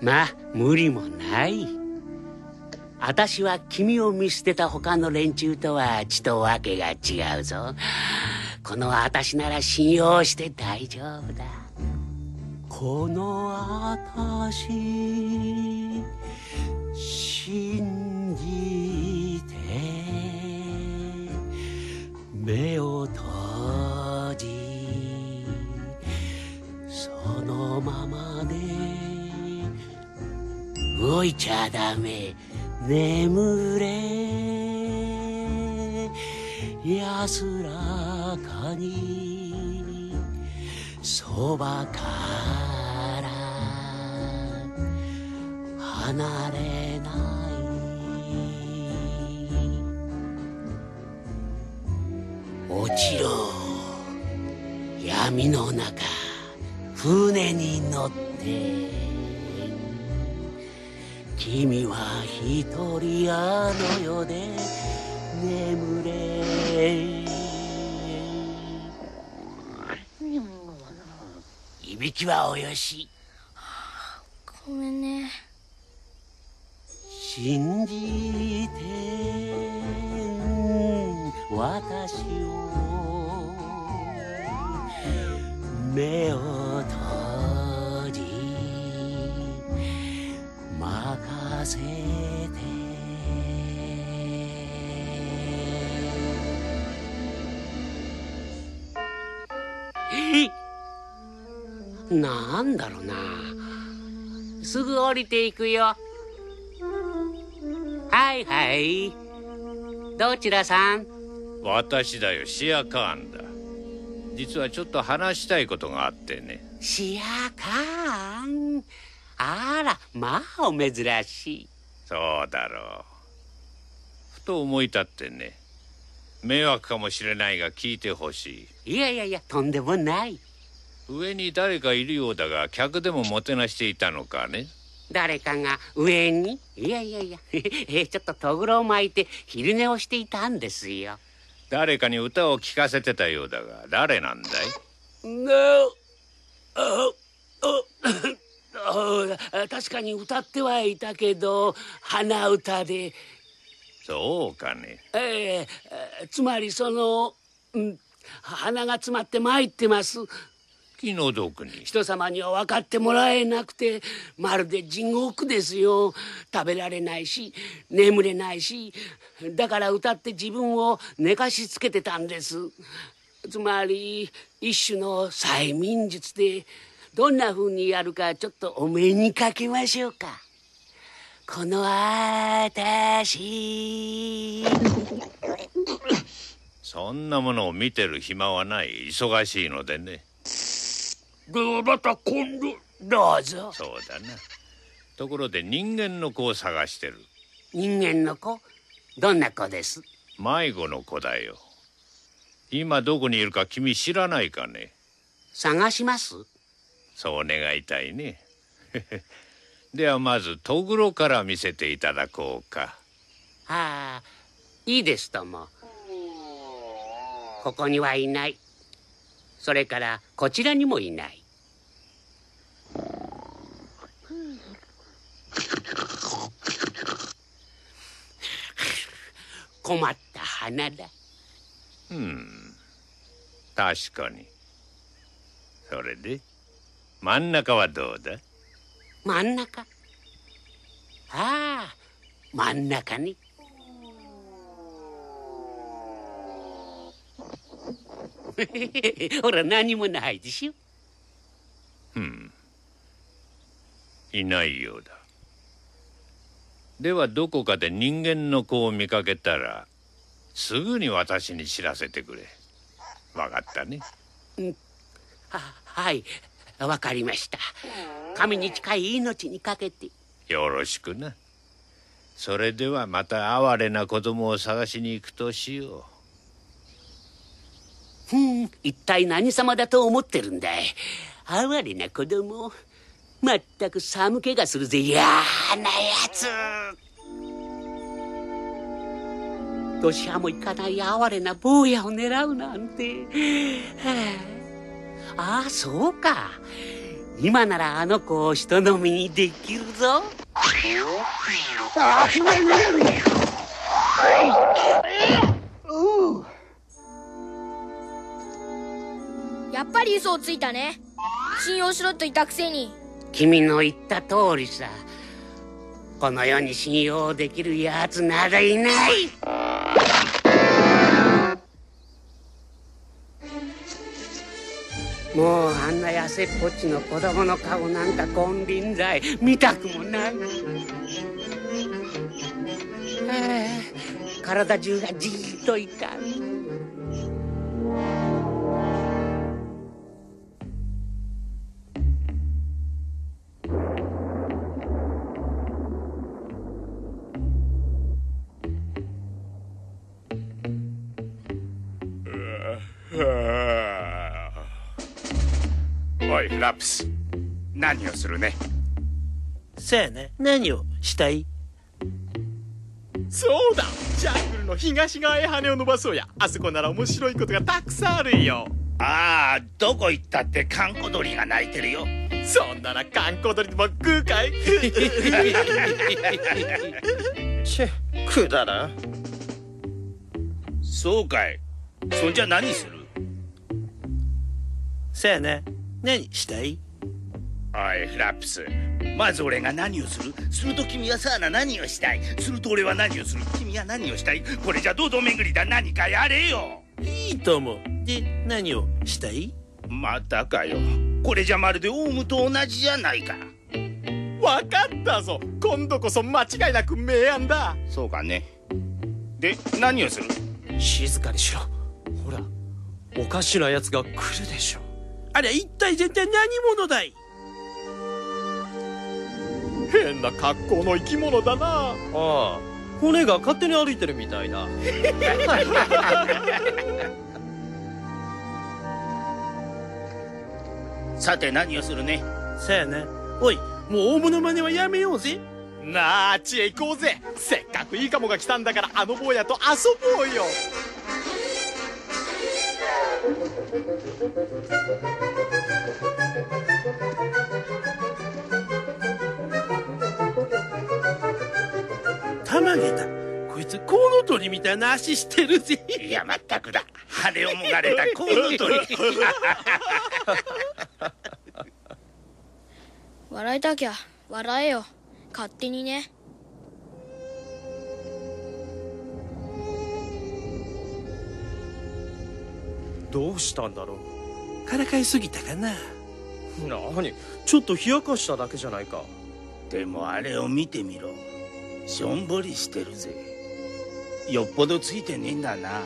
[SPEAKER 5] まあ無理もない。私は君を見捨てた他の連中とは血とわけが違うぞ。この私なら信用して大丈夫だ。この私信じて目を閉じそのままで動いちゃダメ。眠れ。安らかにそばから離れない。落ちろ。闇の中。船に乗って君は一人あの世で眠れ。いびきはおよし
[SPEAKER 13] ごめんね。
[SPEAKER 5] 信じて私を。目をせてなんだろうな。すぐ降りていくよ。はいはい。どちらさん？
[SPEAKER 12] 私だよ。シアカーンだ。実はちょっと話したいことがあってね。
[SPEAKER 5] シアカーン？あらまあお珍しい。
[SPEAKER 12] そうだろう。ふと思い立ってね。迷惑かもしれないが聞いてほし
[SPEAKER 5] い。いやいやいやとんでもない。
[SPEAKER 12] 上に誰かいるようだが客でももてなしていたのかね。
[SPEAKER 5] 誰かが上に？いやいやいや ちょっととぐろを巻いて昼寝をしていたんですよ。
[SPEAKER 12] 誰かに歌を聴かせてたようだが誰なんだい？
[SPEAKER 5] なああ確かに歌ってはいたけど鼻歌で。
[SPEAKER 12] そうかね。
[SPEAKER 5] ええつまりその、うん、鼻が詰まって参ってます。
[SPEAKER 12] 気の毒に。
[SPEAKER 5] 人様には分かってもらえなくてまるで地獄ですよ。食べられないし眠れないし。だから歌って自分を寝かしつけてたんです。つまり一種の催眠術でどんな風にやるかちょっとお目にかけましょうか。この私。
[SPEAKER 12] そんなものを見てる暇はない。忙しいのでね。
[SPEAKER 5] ではまた今度どうぞ。
[SPEAKER 12] そうだな。ところで人間の子を探してる。
[SPEAKER 5] 人間の子？どんな子です？
[SPEAKER 12] 迷子の子だよ。今どこにいるか君知らないかね。
[SPEAKER 5] 探します？
[SPEAKER 12] そう願いたいね。ではまずトグロから見せていただこうか。
[SPEAKER 5] はあいいですとも。ここにはいない。それからこちらにもいない。困った花だ。
[SPEAKER 12] うん。確かに。それで？真ん中はどうだ？
[SPEAKER 5] 真ん中？ああ真ん中に ほら何もないでしょ？
[SPEAKER 12] うん。いないようだ。ではどこかで人間の子を見かけたらすぐに私に知らせてくれ。わかったね？
[SPEAKER 5] ははいわかりました。神に近い命にかけて。
[SPEAKER 12] よろしくな。それではまた哀れな子供を探しに行くとしよ
[SPEAKER 5] ふん一体何様だと思ってるんだい？哀れな子供まったく寒気がするぜ嫌なやつ。年派もいかない哀れな坊やを狙うなんて。はあああそうか。今ならあの子を人飲みにできるぞ。
[SPEAKER 4] やっぱり嘘をついたね。信用しろと言ったくせに。
[SPEAKER 5] 君の言った通りさ。この世に信用できるやつなどいないもうあんな痩せっぽっちの子供の顔なんか金輪際見たくもない。はあ体中がじっと痛む
[SPEAKER 14] おいラプス。何をするね？
[SPEAKER 15] さあな何をしたい？
[SPEAKER 16] そうだ。ジャングルの東側へ羽を伸ばそうや。あそこなら面白いことがたくさんあるよ。
[SPEAKER 17] ああどこ行ったってカンコ鳥が鳴いてるよ。
[SPEAKER 16] そんなら観光鳥でも食うかい？
[SPEAKER 15] チェくだらん。
[SPEAKER 17] そうかい。そんじゃ何する？
[SPEAKER 15] さあな何したい？
[SPEAKER 17] おいラプス。まず俺が何をする？すると君はさあな何をしたい？すると俺は何をする？君は何をしたい？これじゃ堂々巡りだ。何かやれよ。
[SPEAKER 15] いいと思うで何をしたい？
[SPEAKER 17] またかよ。これじゃまるでオウムと同じじゃないか。
[SPEAKER 16] わかったぞ。今度こそ間違いなく明暗だ。
[SPEAKER 17] そうかね。で何をする？
[SPEAKER 15] 静かにしろ。ほらおかしな奴が来るでしょありゃ一体全体何者だい？
[SPEAKER 16] 変な格好の生き物だな。
[SPEAKER 15] ああ。骨が勝手に歩いてるみたいな
[SPEAKER 17] さて何をするね？
[SPEAKER 15] さあなおいもう大物真似はやめようぜ。
[SPEAKER 16] なああっちへ行こうぜ。せっかくいいかもが来たんだからあの坊やと遊ぼうよ
[SPEAKER 15] たまげたこいつコウノトリみたいな足してるぜ。
[SPEAKER 17] いやまったくだ。羽をもがれたコウノトリ。
[SPEAKER 4] 笑いたきゃ笑えよ。勝手にね
[SPEAKER 15] どうしたんだろう？からかいすぎたかな？何ちょっと冷やかしただけじゃないか。
[SPEAKER 17] でもあれを見てみろ。しょんぼりしてるぜ。よっぽどついてねえんだな。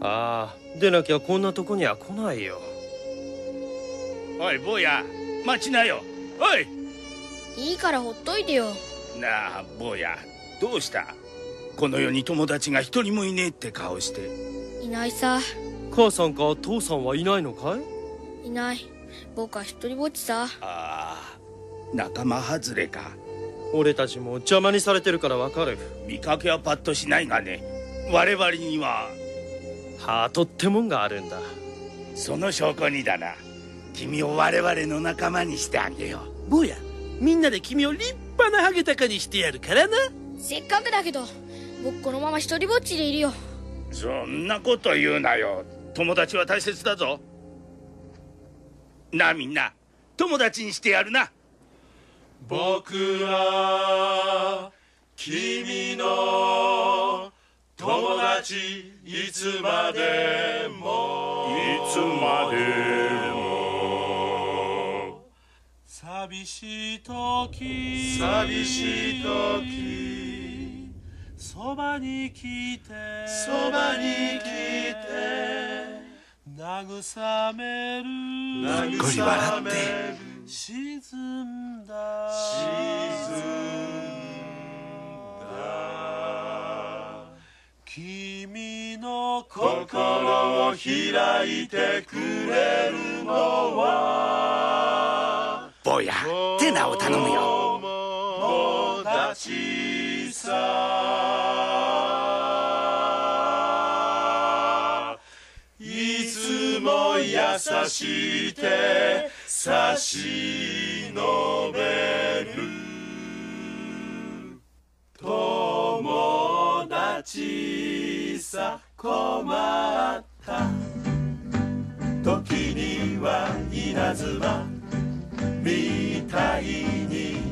[SPEAKER 15] ああでなきゃこんなとこには来ないよ。
[SPEAKER 17] おい坊や待ちなよ。おい！
[SPEAKER 4] いいからほっといてよ。
[SPEAKER 17] なあ坊やどうした？この世に友達が一人もいねえって顔して。
[SPEAKER 4] いないさ
[SPEAKER 15] 母さんか父さんはいないのかい？
[SPEAKER 4] いない。僕は一人ぼっちさ。
[SPEAKER 17] ああ仲間外れか。
[SPEAKER 15] 俺たちも邪魔にされてるからわかる。
[SPEAKER 17] 見かけはパッとしないがね。我々には。
[SPEAKER 15] ハートってもんがあるんだ。
[SPEAKER 17] その証拠にだな。君を我々の仲間にしてあげよ
[SPEAKER 15] 坊やみんなで君を立派なハゲタカにしてやるからな。
[SPEAKER 4] せっかくだけど僕このまま一人ぼっちでいるよ。
[SPEAKER 17] うそんなこと言うなよ友達は大切だぞ。なあみんな友達にしてやるな。
[SPEAKER 18] 僕ら君の友達いつまでも。いつまでも。寂しい時。寂しい時そばに来て。そばに来て。慰める。
[SPEAKER 19] にっこり笑って
[SPEAKER 18] 沈んだ。沈んだ。君の心を開いてくれるのは。
[SPEAKER 3] 坊やテナを頼むよ。
[SPEAKER 18] 友達さも優しい手差し伸べる。友達さ困った。時には稲妻。みたいに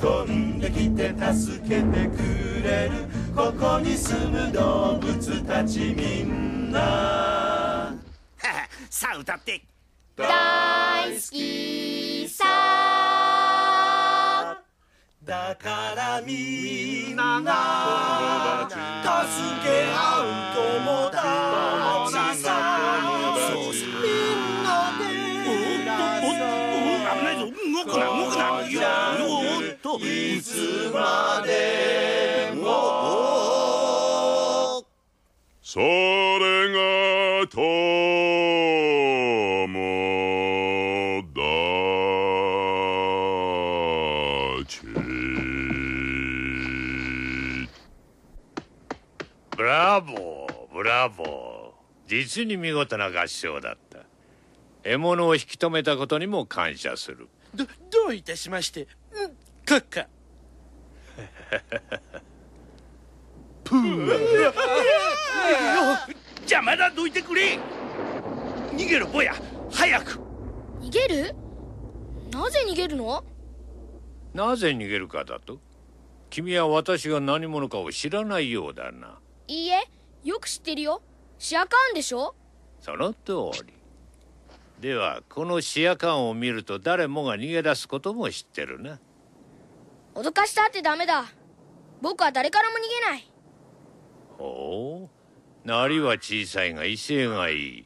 [SPEAKER 18] 飛んできて助けてくれる。ここに住む動物たちみんな。
[SPEAKER 3] さあ歌って。
[SPEAKER 4] 大好きさ。
[SPEAKER 18] だからみんなが助け合う友達さ。そうさみんなで。
[SPEAKER 17] おっとおっと危ないぞ動くな動くなよよっと
[SPEAKER 18] いつまでもそれ
[SPEAKER 12] 実に見事な合唱だった。獲物を引き止めたことにも感謝する。
[SPEAKER 15] どどういたしましてうん閣下。
[SPEAKER 17] プー邪魔だどいてくれ逃げろ坊や早く
[SPEAKER 4] 逃げるなぜ逃げるの
[SPEAKER 12] なぜ逃げるかだと君は私が何者かを知らないようだない
[SPEAKER 4] いえよく知ってるよシアカーンでしょ？
[SPEAKER 12] その通り。ではこのシアカンを見ると誰もが逃げ出すことも知ってるな。
[SPEAKER 4] 脅かしたってダメだ。僕は誰からも逃げない。
[SPEAKER 12] ほう。なりは小さいが威勢がいい。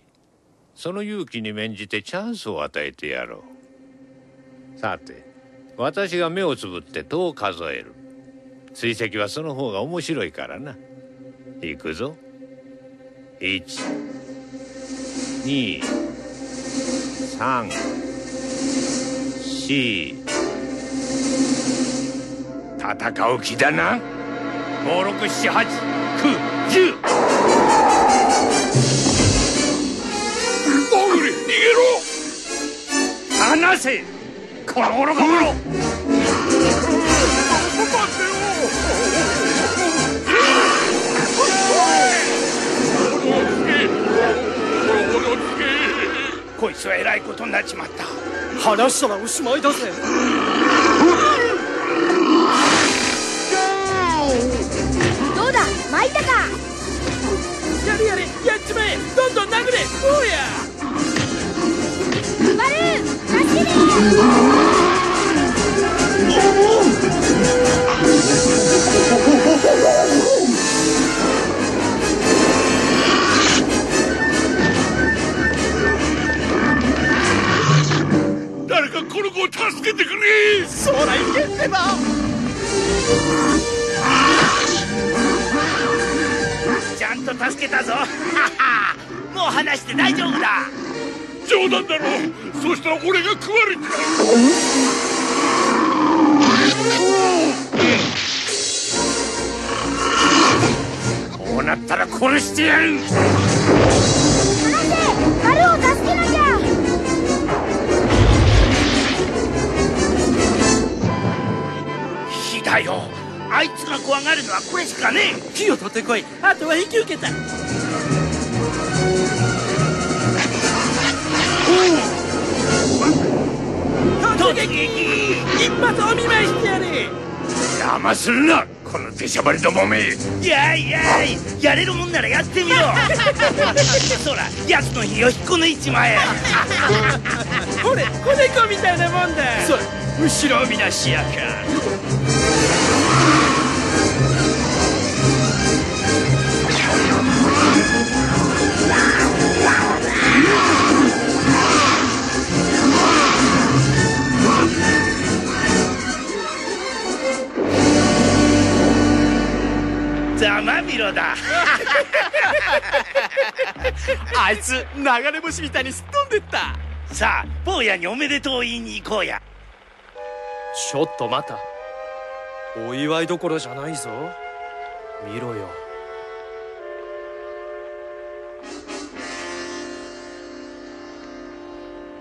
[SPEAKER 12] その勇気に免じてチャンスを与えてやろう。さて私が目をつぶって戸を数える。追跡はその方が面白いからな。行くぞ1 2 3 4戦う気だな。5678 9 10
[SPEAKER 18] モグリ逃げろ。
[SPEAKER 12] 離せ。この愚か者
[SPEAKER 17] こいつはえらいことになっちまった。
[SPEAKER 15] 話したらおしまいだぜ。
[SPEAKER 4] どうだ？巻いたか？
[SPEAKER 15] やれやれやっちまえ。どんどん殴れ。坊や。
[SPEAKER 4] バルーン助けて
[SPEAKER 18] 誰かこの子を助けてくれ。
[SPEAKER 15] そらいけってば
[SPEAKER 17] ちゃんと助けたぞ。もう話して大丈夫だ。
[SPEAKER 18] 冗談だろ。そしたら俺が食われちゃ
[SPEAKER 12] こうなったら殺してやる
[SPEAKER 17] だよ。あいつが怖がるのはこれしかねえ。
[SPEAKER 15] 火を取ってこい。あとは引き受けた突撃！一発お見舞いしてやれ。
[SPEAKER 3] 邪魔するなこの出しゃばりどもめ。
[SPEAKER 17] やいやいやれるもんならやってみろ そら奴の火を引っこ抜いちまえ。
[SPEAKER 15] これ子猫みたいなもんだ。
[SPEAKER 17] そ後ろ見なしやかざまみろだ。
[SPEAKER 16] あいつ流れ星みたいにすっ飛んでった。
[SPEAKER 17] さあ坊やにおめでとう言いに行こうや。
[SPEAKER 20] ちょっと待た。お祝いどころじゃないぞ。見ろよ。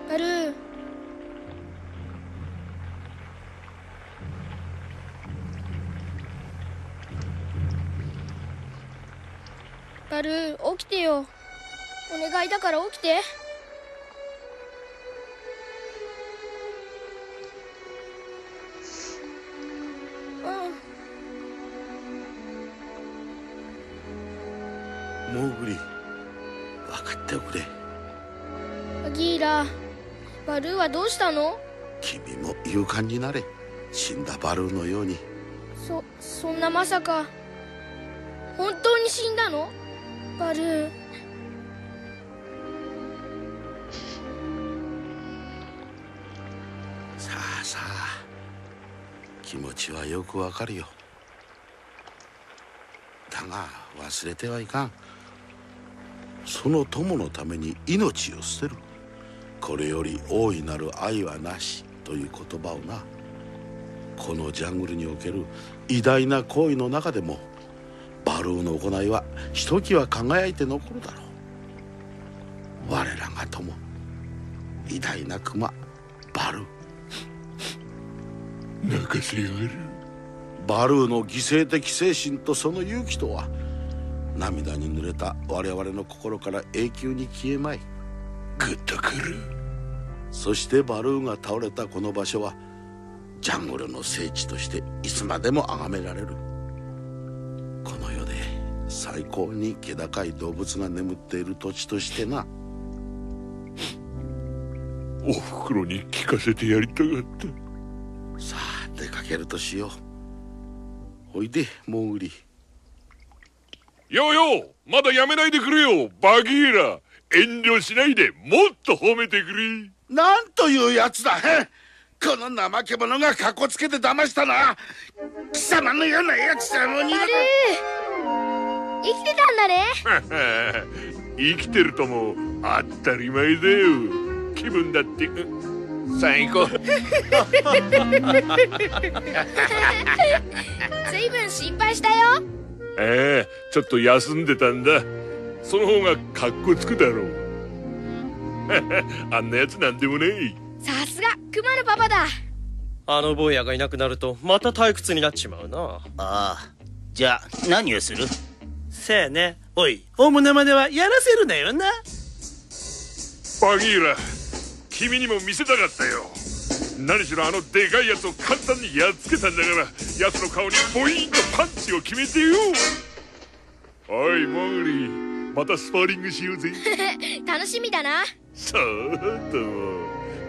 [SPEAKER 4] バルーバルー起きてよ。お願いだから起きて。
[SPEAKER 1] モーグリ分かっておくれ。
[SPEAKER 4] バギーラバルーはどうしたの？
[SPEAKER 1] 君も勇敢になれ。死んだバルーンのように。
[SPEAKER 4] そそんなまさか。本当に死んだの？バル
[SPEAKER 1] さあさあ。気持ちはよくわかるよ。だが忘れてはいかん。その友のために命を捨てる。これより大いなる愛はなし。という言葉をな。このジャングルにおける偉大な行為の中でもバルーの行いはひときわ輝いて残るだろう。我らが友偉大な熊バルー。
[SPEAKER 6] 泣かせやがる。
[SPEAKER 1] バルーの犠牲的精神とその勇気とは涙に濡れた我々の心から永久に消えまい。
[SPEAKER 6] グッとくる。
[SPEAKER 1] そしてバルーンが倒れたこの場所はジャングルの聖地としていつまでも崇められる最高に気高い動物が眠っている土地としてな。
[SPEAKER 6] おふくろに聞かせてやりたかった。
[SPEAKER 1] さあ出かけるとしよう。おいでモーグリ。
[SPEAKER 6] ようようまだやめないでくれよバギーラ遠慮しないでもっと褒めてくれ。
[SPEAKER 1] なんというやつだへん。この怠け者がかっこつけて騙したな貴様のようなやつなのに
[SPEAKER 4] バルー生きてたんだね。
[SPEAKER 6] 生きてるとも当たり前だよ。気分だって。最高。
[SPEAKER 4] ずいぶん心配したよ。
[SPEAKER 6] ええちょっと休んでたんだ。その方がかっこつくだろう。あんなやつなんでもねえ。
[SPEAKER 4] さすがクマのパパだ。
[SPEAKER 20] あの坊やがいなくなるとまた退屈になっちまうな。
[SPEAKER 17] ああじゃあ何をする？
[SPEAKER 15] せやね。おい大胸まではやらせるなよな。
[SPEAKER 6] バギーラ君にも見せたかったよ。何しろあのでかいやつを簡単にやっつけたんだから奴の顔にボイーンとパンチを決めてよ。おいモグリまたスパーリングしようぜ。
[SPEAKER 4] 楽しみだな。
[SPEAKER 6] そうと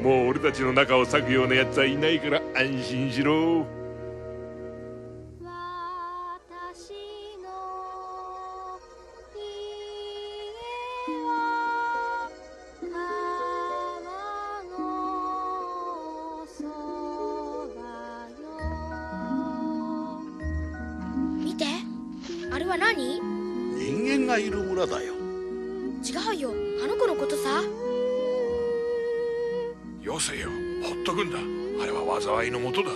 [SPEAKER 6] もう俺たちの中を裂くようなやつはいないから安心しろ
[SPEAKER 4] は何？
[SPEAKER 1] 人間がいる村だよ。
[SPEAKER 4] 違うよ。あの子のことさ。
[SPEAKER 6] よせよ。ほっとくんだ。あれは災いのもとだ。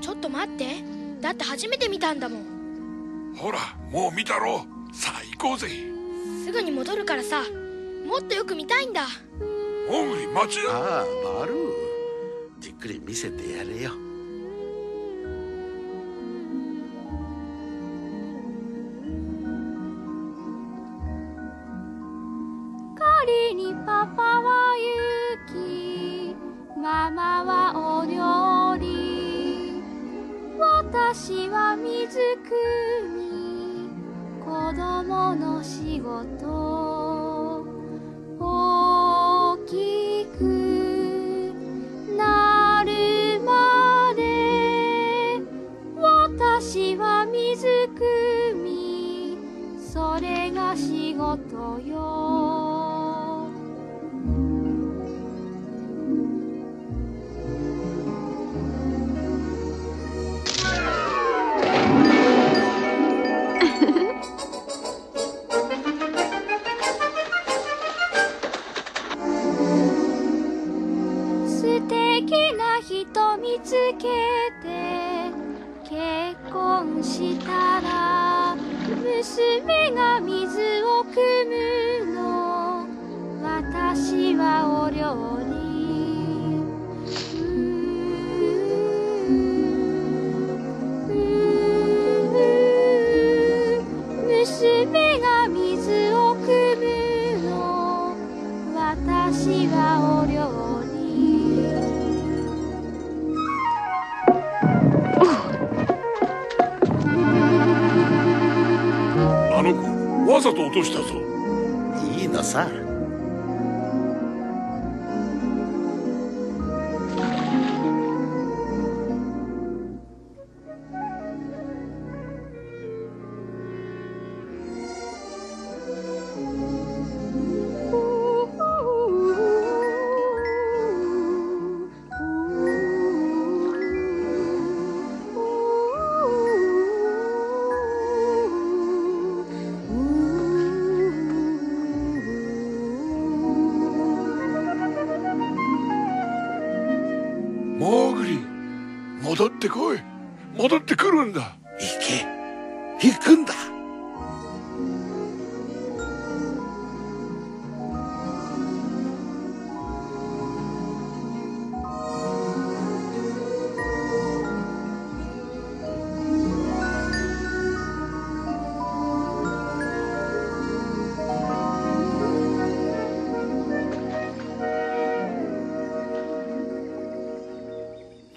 [SPEAKER 4] ちょっと待って。だって初めて見たんだもん。
[SPEAKER 6] ほらもう見たろ。さあ行こうぜ。
[SPEAKER 4] すぐに戻るからさ。もっとよく見たいんだ。
[SPEAKER 6] モグリ待ち
[SPEAKER 1] ああバルー。じっくり見せてやれよ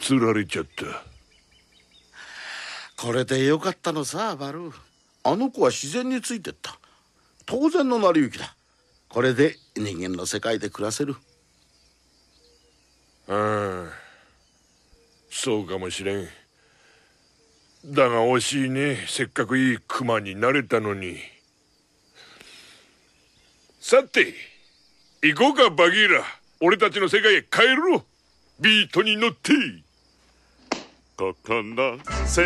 [SPEAKER 6] 釣られちゃった。
[SPEAKER 1] これでよかったのさバルー。あの子は自然についてった。当然の成り行きだ。これで人間の世界で暮らせる。
[SPEAKER 6] ああ。そうかもしれん。だが惜しいね。せっかくいいクマになれたのに。さて行こうかバギーラ。俺たちの世界へ帰ろう。ビートに乗って
[SPEAKER 18] ここの生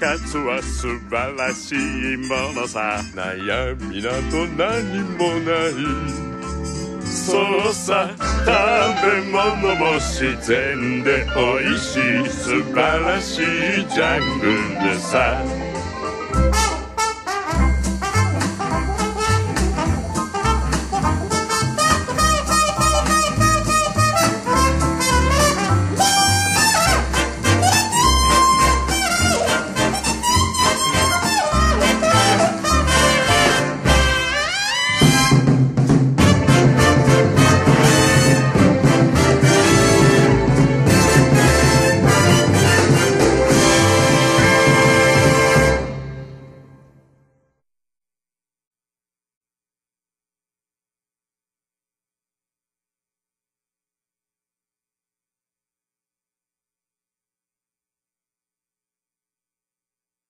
[SPEAKER 18] 活は素晴らしいものさ。
[SPEAKER 6] 悩みなど何もない。
[SPEAKER 18] そうさ食べ物も自然で美味しい。素晴らしいジャングルさ。